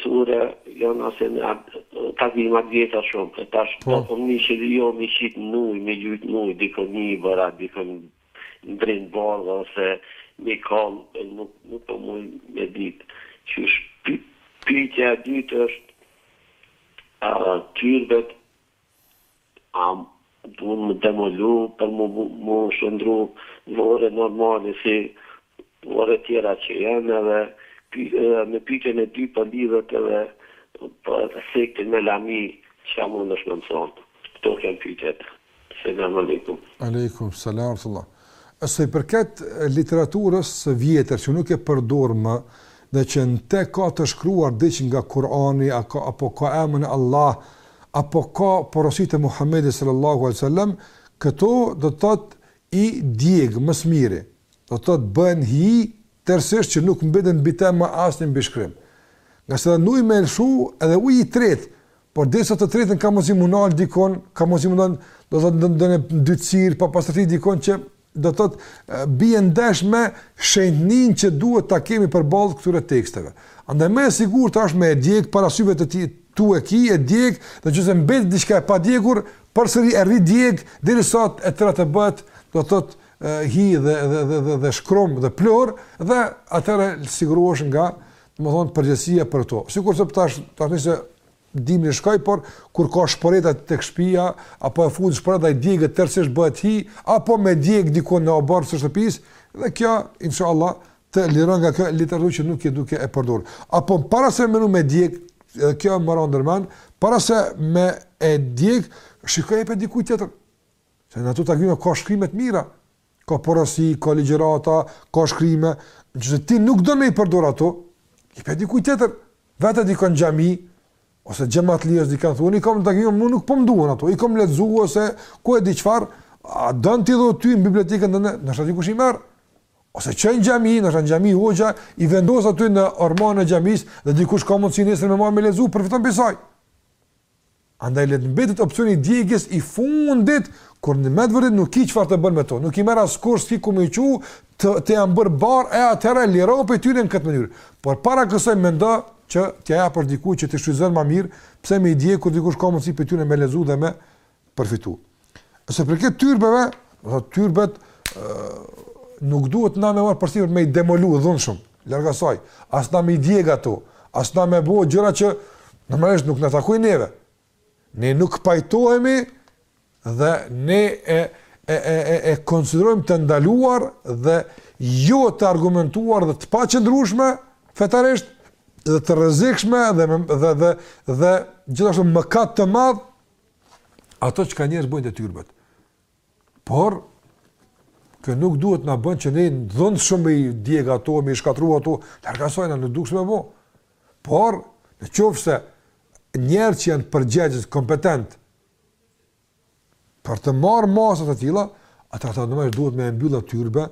Sure jon ose në takvima të vjetra shumë e tash do thojnë që jo mi qit në ujë mi gjujt në ujë dikun në ibër a dikun në drin të bardhë ose mi kall nuk nuk po muj me dit qysh pytja e dytë është a tyrbet A dun me u demolu për m'u shndërru në vorre normale si vorret tjera që janë edhe py me pyetjen e dytë po lidhet edhe për sektin melami çka munesh me na thonë? Kto kem pyetjet. Selam alejkum. Alejkum selam wa rahmetullah. Sa i përket literaturës së vjetër që nuk e përdor më dhe që në te ka të shkruar diç nga Kur'ani apo ka emrin Allah apo ka porosi të Muhamedit sallallahu alejhi ve sellem, këto do të thotë i djeg më së miri, do të thotë bëhen hi tërësisht që nuk mbeten mbi te më asnjë mbishkrim. Ngase edhe në ujë me e lëshu edhe uji i tret Por derisa të tretën ka mundësi me e nal dikun, ka mundësi me e nal, do të thotë ndonjë ndytësir papastërti dikun që do të thotë bie ndesh me shenjtninë që duhet ta kemi përballë këtyre teksteve. Andaj më e sigurt është me e djeg para syve tu, ti tu e kqyr e djeg, në qoftë se mbet diçka e padjegur, përsëri e ridjeg derisa e tëra të bëhet, do të thotë hi dhe dhe dhe dhe, dhe shkrum dhe pluhur dhe atëherë sigurohesh nga domethënë përgjegjësia për to. Sikurse për tash tani se dimri shkoi, por kur ka shporeta tek shtëpia apo e fut shporet ai digjet tërësisht bëhet hi, apo me djeg diku në oborr të shtëpisë, dhe kjo inshallah të liron nga kjo literaturë që nuk je duke e përdor. Apo para se me e djeg, edhe kjo më ra ndërmend, para se me e djeg, shiko jepja dikujt tjetër. Se në ato takvime ka shkrime të mira. ka porosi, ka ligjërata, ka shkrime, në qoftë se ti nuk do me i përdor ato, jepja dikuj tjetër, pyete dikon n'xhami, ose xhematlive dikan thuj, i kam do takvime, mu nuk po m'duhen ato, i kam lexu, ose ku e di çfar, a don t'i jap ty në bibliotekën dhe në, ndoshta dikush i merr, ose çon në xhami, ndoshta në xhami, hoxha, i vendos aty në orman të xhamisë, dhe dikush ka mundësi nesër me marrë me lexu, përfiton prej saj. Andaj le të mbetet opsioni i djegjes i fundit kur me të vërtetë nuk ki çfarë të bësh me to, nuk i merr askush s'ki ku me i çu të të janë bërë barrë e atëhera lirohu prej tyne në këtë mënyrë. Por para kësaj mendo që t'ia japësh dikujt që t'i shfrytëzon ma mirë, pse me i djeg kur dikush ka mundësi prej tyne me lexu dhe me përfitu. Sa i përket tyrbeve, do thotë tyrbet nuk duhet na me marr përsipër me i demolu dhunshëm, larg asaj. As na me i djeg ato, as na me bo gjëra që normalisht nuk na takojnë neve. Ne nuk pajtohemi dhe ne e e e e e konsiderojmë të ndaluar dhe jo të argumentuar dhe të paqëndrueshme fetarisht dhe të rrezikshme dhe dhe dhe, dhe gjithashtu mëkat të madh ato çka njerëz bëjnë te tyrbet. Por, kjo nuk duhet të na bën që ne dhunshëm me i djeg ato, me i shkatrru ato, larg asaj, na nuk duhet me e bo. Por, në qoftë se njerëz që janë përgjegjës, kompetent, për të marrë masa të tilla, ata atë duhet me e mbyll atë tyrbe,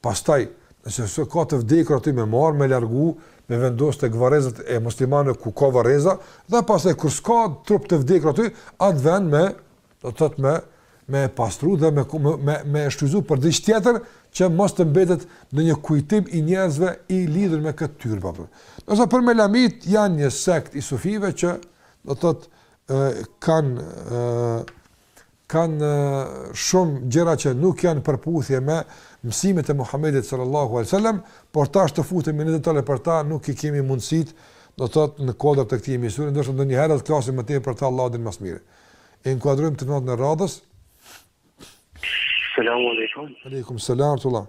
Pastaj, nëse ka të vdekur aty me marr, me largu, me vendos tek varrezat e muslimanëve ku ka varreza, dhe pastaj kur s'ka trup të vdekur aty, atë vend me, do të thotë me me pastru dhe me me me shfrytëzu për diçka tjetër që mos të mbetet ndonjë kujtim i njerëzve i lidhur me këtë tyrbe. Ndërsa për Melamit janë një sekt i sufive që do të thotë kanë kanë shumë gjëra që nuk janë përputhje me mësimet e Muhamedit sallallahu alaihi wasallam, por tash të futemi në detale për ta, nuk i kemi mundësitë, do të thotë në kuadër e këtij emisioni, ndoshta ndonjëherë do të flasim më tepër për ta Allahu di më së miri. E inkuadrojmë telefonatën e radhës. Selamu alaikum. Aleikum, selamu alaikum.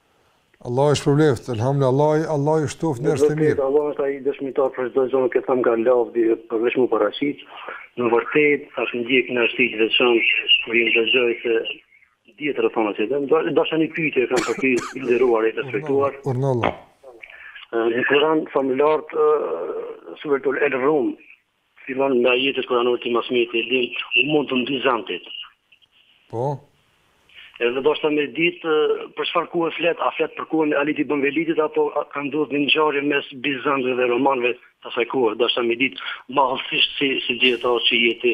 Allah e shpërbleftë, elhamle, Allah, Allah e shtof nërës të mirë. Allah është ai dëshmitar për shdo zonë këtë thamë ka lavdi përvesh më paraqit. Në vërtet, sa është ndjek në ashtë i gjithë qëmë, kër i ndëgjoj se djetër e thonë që dhe, do shë një pyetje e kam për ty i nderuar e i respektuar. Urdhno, vëlla. Në kuran, famëlartë, në suretul El Rum, Fillon nga ajeti kuranor, ti ma s'miri e din, u mundën bizantët. Po. Edhe deshta me dit për çfarë kohe flet, a flet për kohën e Halid Ibën Velidit apo ka ndodhur një ngjarje mes bizantëve dhe romanëve të asaj kohe, deshta me dit ma hollësisht si si dijetar që je ti.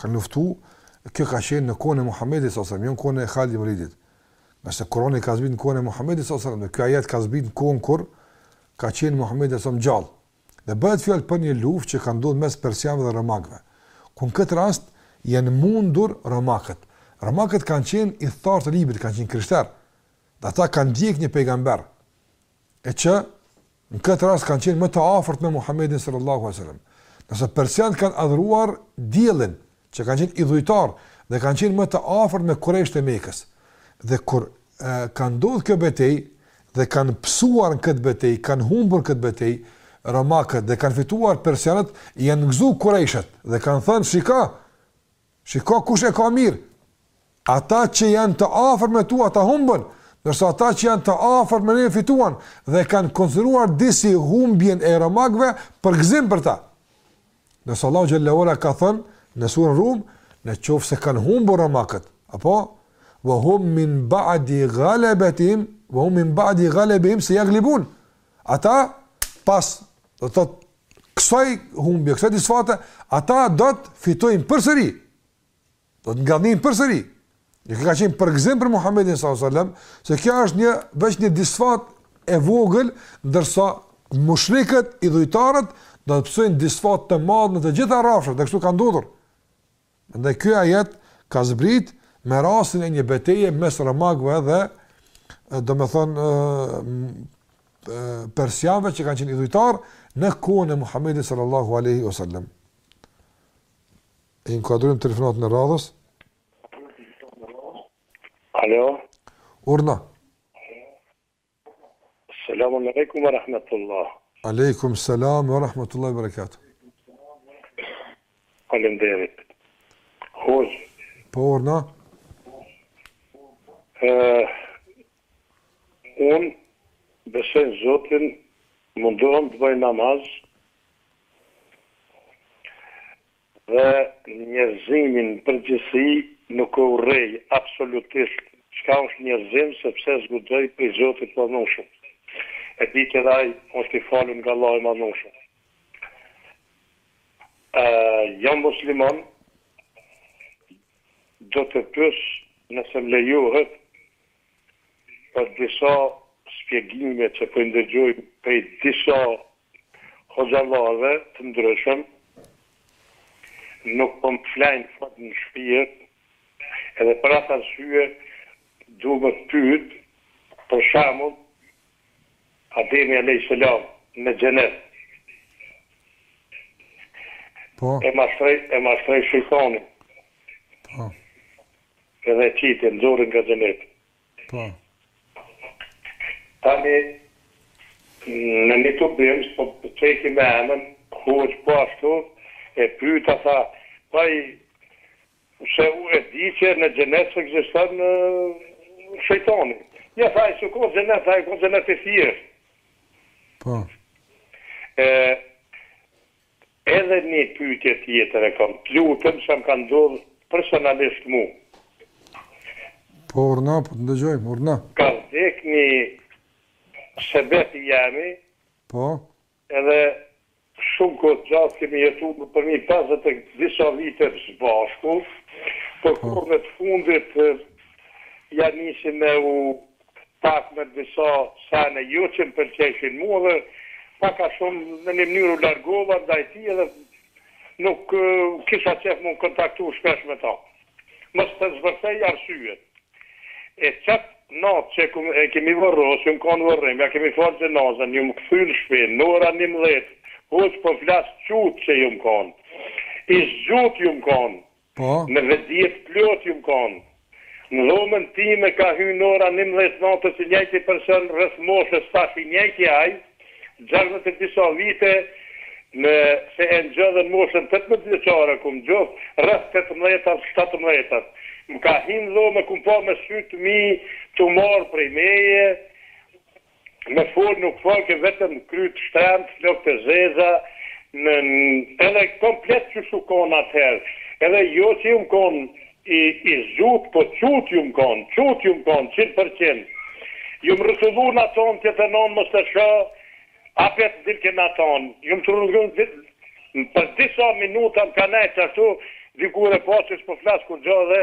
Kanë luftu, kjo ka qenë në kohën e Muhamedit sallallahu alaihi wasallam, jo në kohën e Khalid ibn Walidit. Nëse Kurani ka zbritur në kohën e Muhamedit sallallahu alaihi wasallam, ky ajet ka zbritur në kohën kur ka qenë Muhamedi sallallahu alaihi wasallam gjallë. Dhe bëhet fjalë për një luftë që ka ndodhur mes persianëve dhe romakëve. Ku në këtë rast janë mundur romakët. Romakët kanë qenë ithtarë të librit, kanë qenë krishterë. Dhe ata kanë ndjek një pejgamber e që Në këtë rast kanë qenë më të afërt me Muhamedin sallallahu alaihi wasallam. Ndërsa persianët kanë adhuruar diellin, që kanë qenë idhujtarë dhe kanë qenë më të afërt me kurejshët e Mekës. Dhe kur e, ka ndodhur kjo betejë dhe kanë pësuar në këtë betejë, kanë humbur këtë betejë romakët dhe kanë fituar persianët, janë gëzuar kurejshët dhe kanë thënë, "Shika, Shika kush e ka mirë. Ata që janë të afër me ty ata humbën, ndërsa ata që janë të afër me ne fituan dhe kanë konsideruar disi humbjen e romakëve për gëzim për ta. Ndërsa Allahu xhel-le ve ala ka thënë në surën Rum, në qoftë se kanë humbur romakët, apo wa hum min ba'di ghalabatim wa hum min ba'di ghalabihim sayaglibun. Ata pas, domethënë kësaj humbje, kësaj disfate, ata do të fitojnë përsëri, do të ngadhënjejnë përsëri, kjo ka qenë përgëzim për Muhammedin s.a.s. se kjo është një, veç një disfatë e vogël, ndërsa mushrikët, idhujtarët, do të pësojnë disfatë të madhe në të gjitha rrafshet, dhe kështu ka ndodhur. Andaj ky ajet ka zbrit me rastin e një beteje mes romakëve dhe domethonë persianëve që kanë qenë idhujtarë në kohën e Muhamedit sallallahu alaihi wasallam. E inkuadrojmë telefonatën e radhës. Alo. Urdhno. Selamun alejkum wa rahmetullah. Alejkum selam wa rahmetullah wa berekatuh. Faleminderit. Hoxhë. Po urdhno. Ëh un besoj në Zotin, mundohem të bëj namaz. Dhe njerëzimin në përgjithësi nuk e urrej absolutisht çka është njerëzim sepse s'guxoj prej Zotit të Madhnushëm. E di edhe ai është i falun nga Allahu i Madhnushëm. Jam musliman. Do të pyes nëse më lejohet për disa shpjegime që po i ndëgjoj prej disa Hoxhallarëve të ndryshëm nuk po m'flejnë fort në shpirt edhe për atë arsye du me pyet për shembull Ademi alejh selam në xhenet Po. e mashtroi e mashtroi shejtani Po. edhe e qiti e nxori nga xheneti. Po. Tani në një tubim s'po e ceki me emën hoxhë po ashtu e pyeta tha po ai se unë e di që në xhenet s'ekziston shejtani jo tha ai s'u ko xhenet ai ko xhenet i thjeshtë. Po. E Edhe ni pyetje tjetër e kam. T'lutem çka m'ka ndodh personalisht mu. Po urdhno po të ndëgjojmë urdhno. Ka vdek ni shoq i jemi. Po. Edhe shumë kohë të gjatë kemi jetu përmi pesëdhjetë e disa vite sbashku. Po. Por kohëve të fundit ja nisi me u Pak me disa sene jo që më pëlqejshin mu dhe pak a shumë në një mënyrë u largova ndaj tij edhe nuk kisha qejf me u kontaktu shpesh me ta. Mos të zbërthej arsyet. E qat natë që e kemi varros, jom kon varrim, ja kemi fal xhenazën, jom kthy në shpi, në ora njëmbëdhjetë, hoxhë po flas zgjut që jom kon. I zgjut jom kon. Po. Në vetëdije të plotë jum kanë. Në dhomën time ka hy në ora njëmbëdhjetë t'natës i njëjti person rreth moshës tash i njëjti ai, gjashtëdhjetë e disa vite mirëpo e njofsha n' moshën tetëmbëdhjetë vjeçare e kum njoft rreth tetëmbëdhjetat shtatëmbëdhjetat. Më ka hy në dhomë e kum pa me sytë e mi tu marrë prej meje Me fol nuk folke vetëm kry të shtremb flokt e zeza edhe komplet qysh u kon atëherë edhe jo që jum kon i zgjut po qut jum kon qut jum kon qind për qind jum rrotullu n'at on qeter on mos t'e shoh apet dilke n'at on jum trurrëllu për disa minuta më ka nejt ashtu dikur e pa që s'po flas kurgjo edhe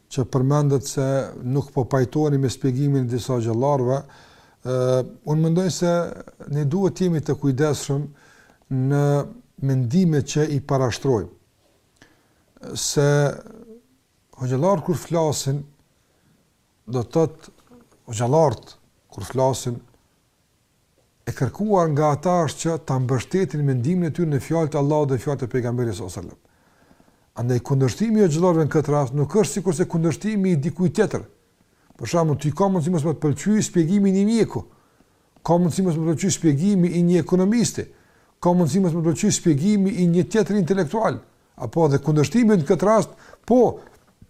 që përmendet se nuk po pajtoheni me shpjegimin e disa hoxhallarëve, unë mendoj se ne duhet të jemi të kujdesshëm në mendimet që i parashtrojmë. Se hoxhallarët kur flasin, do të thotë hoxhallarët kur flasin, E kërkuar nga ata është që ta mbështetin mendimin e tyre në fjalë të Allahut dhe fjalë të Pejgamberit sallallahu alajhi wasallam. Andaj kundërshtimi i hoxhallarëve në këtë rast nuk është sikurse kundërshtimi i dikujt tjetër. Për shembull, ti ka mundësi mos me të pëlqy shpjegimi i një mjeku. Ka mundësi mos me të pëlqy shpjegimi i një ekonomisti. Ka mundësi mos me të pëlqy shpjegimi i një tjetër intelektual. Apo edhe kundërshtimi në këtë rast, po,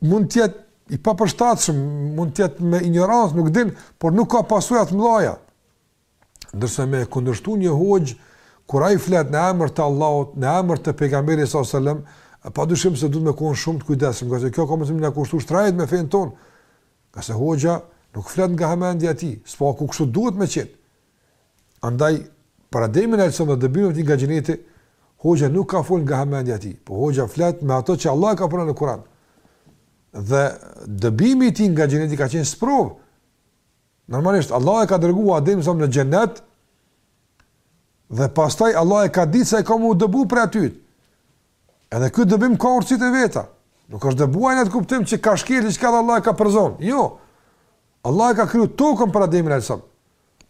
mund të jetë i papërshtatshëm, mund të jetë me injorancë, nuk din, por nuk ka pasoja të mëdhaja. Ndërsa me kundërshtu një hoxhë, kur ai flet në emër të Allahut, në emër të Pejgamberit s.a.s. Pa dyshim se duhet me konë shumë të kujdesshëm, ngase kjo ka mundësi me na kushtu shtrejt me fejnë tonë, ngase hoxha nuk flet nga hamendja e tij, s'paku kështu duhet me qenë, Andaj, për Ademin alejhi selam dhe dëbimin e tij nga Xheneti, Hoxha nuk ka fol nga hamendja e tij, po Hoxha flet me ato që Allahu ka përmend në Kur'an. Dhe dëbimi i tij nga Xheneti ka qenë sprovë. Normalisht Allahu e ka dërgu Ademin alejhi selam në Xhenet. Dhe pastaj Allahu e ka ditë se ai ka me u dëbu prej aty. Edhe ky dëbim ka urtësitë e veta. Nuk është dëbuar në atë kuptim që ka shkelë diçka dhe Allahu e ka përzon. Jo. Allahu e ka kriju tokën për Ademin alejhi selam.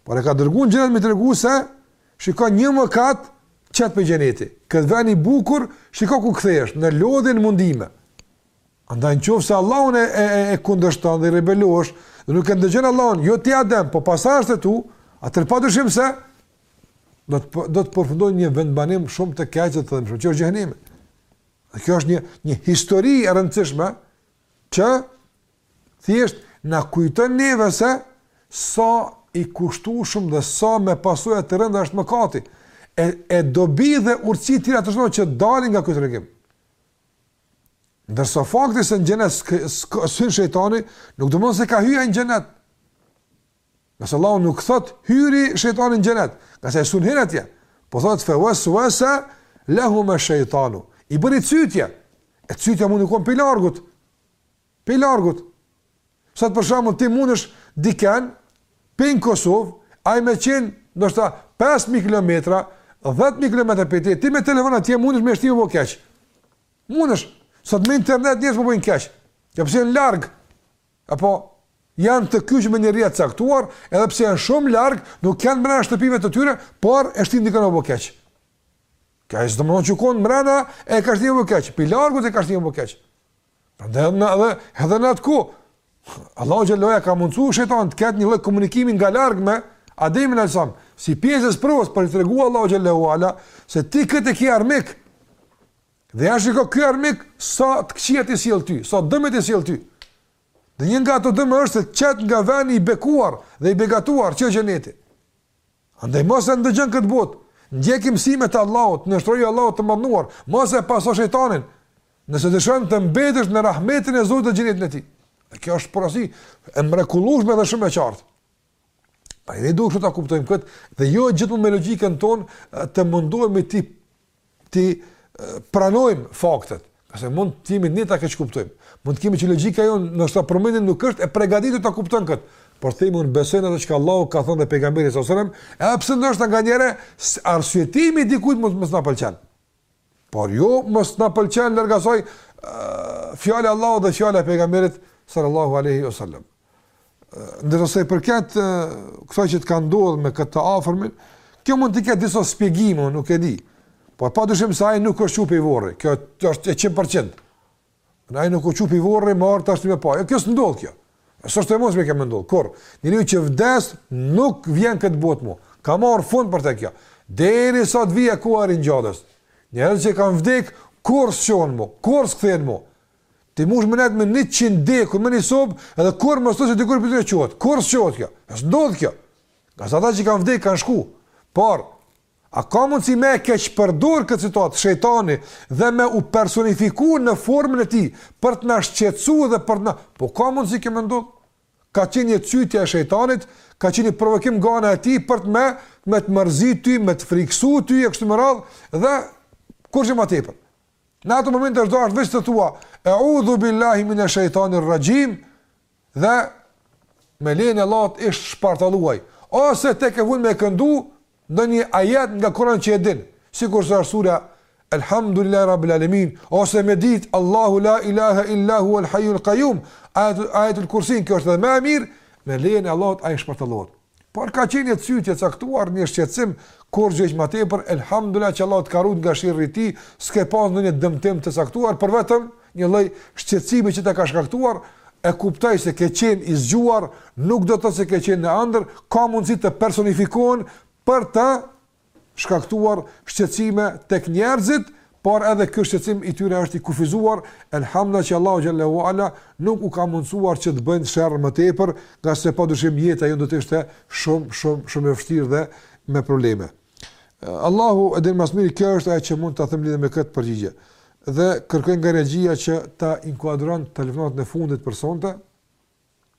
Por e ka dërgu në xhenet me i tregu se shiko një mëkat t'qet prej xheneti. Ky vend i bukur, shiko ku kthehesh në lodhje e mundime. Andaj në qoftë se Allahun e e, e kundërshton dhe rebelohesh, dhe nuk e ndëgjon Allahun, jo ti Adem, po pasardhësit e tu, atëherë pa dyshim se do të do të përfundojnë në një vendbanim shumë të keq të dhimbshëm, që është xhenemi. Dhe kjo është një një histori e rëndësishme që thjesht na kujton neve se sa i kushtueshëm dhe sa me pasoja të rënda është mëkati. E e dobi dhe urtësi të tjera të shumta që dalin nga ky tregim. Ndërsa fakti se në xhenet ka cyt shejtani, nuk domethënë se ka hy në xhenet. Ngase Allahu nuk thot hyri shejtani në xhenet, ngase s'un hyn atje. Po thot fe was wasa lahu ma shejtanu. I bëri cytje. E cytja mundet me kon prej largut. Pe largut. Sot për shembull ti mundesh diken pej në Kosovë, ai me qenë, ndoshta 5000 kilometra, 10000 kilometra pej ti, ti me telefon atje mundesh me shti me bo keq. Mundesh. Sot me internet njerëz po bëjnë keq. Edhe pse janë larg. Apo janë të kyç me një rrjet të caktuar, edhe pse janë shumë larg, nuk janë brenda shtëpive të tyre, por e shtin dikon me bo keq. Kjo s'domethon që kon brenda e ka shti me bo keq, pi largut e ka shti me bo keq. Prandaj edhe edhe edhe në atë kohë Allahu xhallahu ka mundsuar shejtanit të ketë një lloj komunikimi nga larg me Ademin alejhi selam, si pjesë e provës për të treguar Allahu xhallahu ala se ti këtë e ke armik. Dhe ja shikoj ky armik sa të këqija t'i sjell ty, sa dëme t'i sjell ty. Dhe një nga ato dëme është të qet nga vendi i bekuar dhe i begatuar që është xheneti. Andaj mos e ndiq në këtë botë. Ndjeki mësimet e Allahut, nënshtroju Allahut të madhëruar, mos e paso shejtanin. Nëse dëshon të mbetesh në rahmetin e Zotit dhe xhenetin e tij. Dhe kjo është porosi e mrekullueshme dhe shumë e qartë. Pa ne duhet ta kuptojmë këtë dhe jo gjithmonë me logjikën tonë të mundohemi t'i t'i pranojmë faktet. Se mund të jetë ne ta keqkuptojmë. Mund të jetë që logjika jonë për momentin nuk është e përgatitur ta kupton kët. Por themi unë besoj në atë që Allahu ka thënë dhe pejgamberi sallallahu alajhi wasallam, edhe pse ndoshta nganjëherë arsyetimi i dikujt mos mos na pëlqejë. Por jo mos na pëlqen larg saj fjala e Allahut dhe fjala e pejgamberit sallallahu alaihi wasallam. Ndërsa sa i përket kësaj që të ka ndodhur me këtë afërmin, kjo mund të ketë disa shpjegime, nuk e di. Por padyshim se ai nuk është çu pi vorrit. Kjo është 100%. Ai nuk u çu pi vorri, me ardhë ashtu me pa. E kjo s'ndodh kjo. E së është e mos me kemë ndodhë. Kurrë, njeriu që vdes nuk vjen në këtë botë mo. Ka marrë fund për të kjo. Derisa të vijë koha e ringjalljes. Njerëz që kanë vdek, kurrë s'çohen mo, kurrë s'kthehen mo. Ti munsh me nejtë me njëqind të dekur, në një sobë, edhe kurrë mos thuj që dikur për të një çohet. Kurrë s'çohet kjo. E s'ndodh kjo. Ngase ata që kanë vdek, kanë shku. Por, A ka mundësi me e keqpërdorë këtë situatë shejtani dhe me u personifiku në formën e tij për të na shqetësuar dhe për të na, po ka mundësi kjo me ndodh? Ka qenë një cytje e shejtanit, ka qenë një provokim nga ana e tij për të me të mërzitë ty, me të friksu ty e kështu me radhë dhe kurgjo më tepër. Në atë moment është dashtë veç të thuash, "E'udhu billahi minash shaitanir rajim." dhe me lejen e Allahut ish shpartalluaj ose t'i kishe vënë me këndu ndonjë ajet nga Kurani që e din, sikurse është sura Elhamdulillahi Rabbil Alamin ose me ditë Allahu la ilaha illa huwal hayyul qayyum ajet ajetul kursin kjo është edhe më e mirë me lejen e Allahut ai shpartallohet. Por ka qenë një cytje e caktuar, një shqetësim, kurrgjë më tepër, elhamdulilah që Allahu të ka ruajtur nga sherri i tij, s'ke pas ndonjë dëmtim të caktuar, por vetëm një lloj shqetësimi që ta ka shkaktuar, e kuptoj se ke qenë i zgjuar, nuk do të thotë se ke qenë në ëndërr, ka mundësi të personifikohen për të shkaktuar shqetësime tek njerëzit, por edhe ky shqetësim i tyre është i kufizuar, elhamdullah që Allahu xhalla u ala nuk u ka mundësuar që të bëjnë sherr më tepër, ngase padyshim jeta jonë do të ishte shumë shumë shumë e vështirë dhe me probleme. Allahu e din më së miri, kjo është ajo që mund ta them lidhur me këtë përgjigje. Dhe kërkoj nga regjia që ta inkuadron telefonatën e fundit për sonte.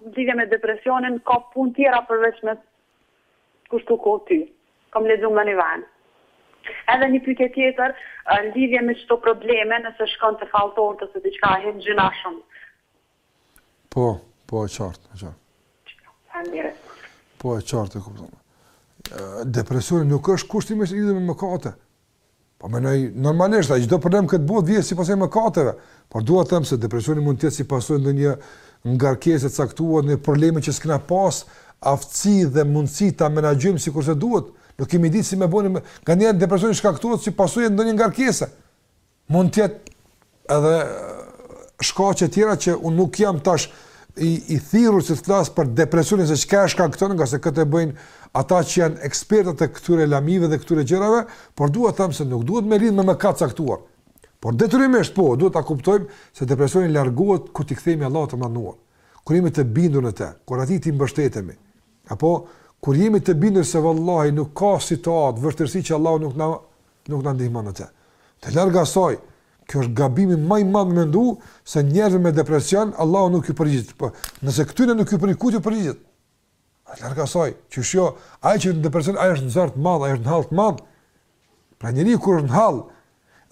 Në lidhje me depresionin ka punë tjera përveç me kushtu kohë ty. Kam lexu në një vend. Edhe një pyetje tjetër në lidhje me qëto probleme nëse shkon te falltorët ose diçka a hin gjynah shumë. Po, po e qartë, e qartë. Faleminderit. Po e qartë e kuptova. Depresioni nuk është kushtimisht i lidhur me mëkate. Po mendoj normalisht ai çdo problem këtë botë vjen si pasojë e mëkateve, por dua të them se depresioni mund të jetë si pasojë ndonjë ngarkese të caktuar, ndonjë problemi që s'kena pas aftësi dhe mundësi ta menaxhojmë sikurse duhet, nuk kemi ditë si me bë, nganjëherë depresioni shkaktohet si pasojë ndonjë ngarkese. Mund të jetë Edhe shkaqe tjera që unë nuk jam tash i, i thirrur që të flas për depresionin se çka e shkakton, ngase këtë e bëjnë ata që janë ekspertët e këtyre lamive dhe këtyre gjërave, por duhet të them se nuk duhet me lidhë me mëkat të caktuar. Por detyrimisht po, duhet ta kuptojmë se depresioni largohet kur t'i kthehemi Allahut të madhëruar. Kur jemi të bindur në të, kur atij t'i mbështetemi. Apo kur jemi të bindur se vallahi nuk ka situatë vështirësi që Allahu nuk na Nuk na ndihmon atë. Të larg asaj, kjo është gabimi më i madh me mendu se njerëzve me depresion Allahu nuk ju përgjigjet. Po, nëse këtyre nuk ju përgjigjet, kujt i përgjigjet? Ai larg asaj, që është jo, ai që është në depresion ai është në zor të madh, ai është në hall të madh. Pra njeriu kur është në hall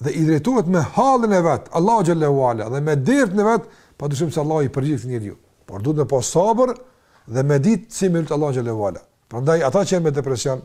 dhe i drejtohet me hallin e vet, Allahu xhallahu ala dhe me dertin e vet, padyshim se Allahu i përgjigjet njeriut. Por duhet të bën sabër dhe me ditë si me lutë Allahu xhallahu ala. Prandaj ata që janë me depresion,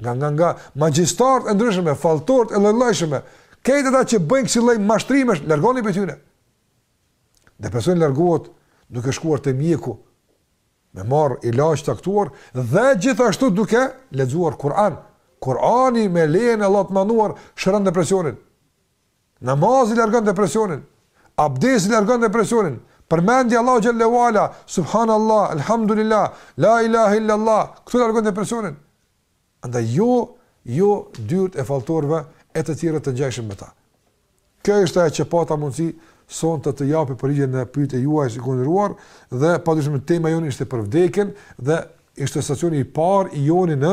Nga nga nga magjistarët e ndryshëm, falltorët e lloj-llojshëm, krejt ata që bëjnë kësi lloj mashtrimesh, largoni prej tyre. Depresioni largohet duke shkuar te mjeku me marr ilaç të caktuar dhe gjithashtu duke lexuar Kur'an. Kur'ani me lejen e Allahut madhëruar shëron depresionin. Namazi largon depresionin, abdesti largon depresionin, përmendja Allahut xhelle ve ala, subhanallahu, elhamdulilah, la ilaha illa allah, këto largon depresionin. Andaj jo, jo dyrt e falltorëve e të tjerët të ngjajshëm me ta. Kjo është ajo që pata mundsi sonte t'japi përgjigje në pyetjet e juaja shikues të nderuar dhe padyshim tema jonë ishte për vdekjen dhe ishte stacioni i parë i joni në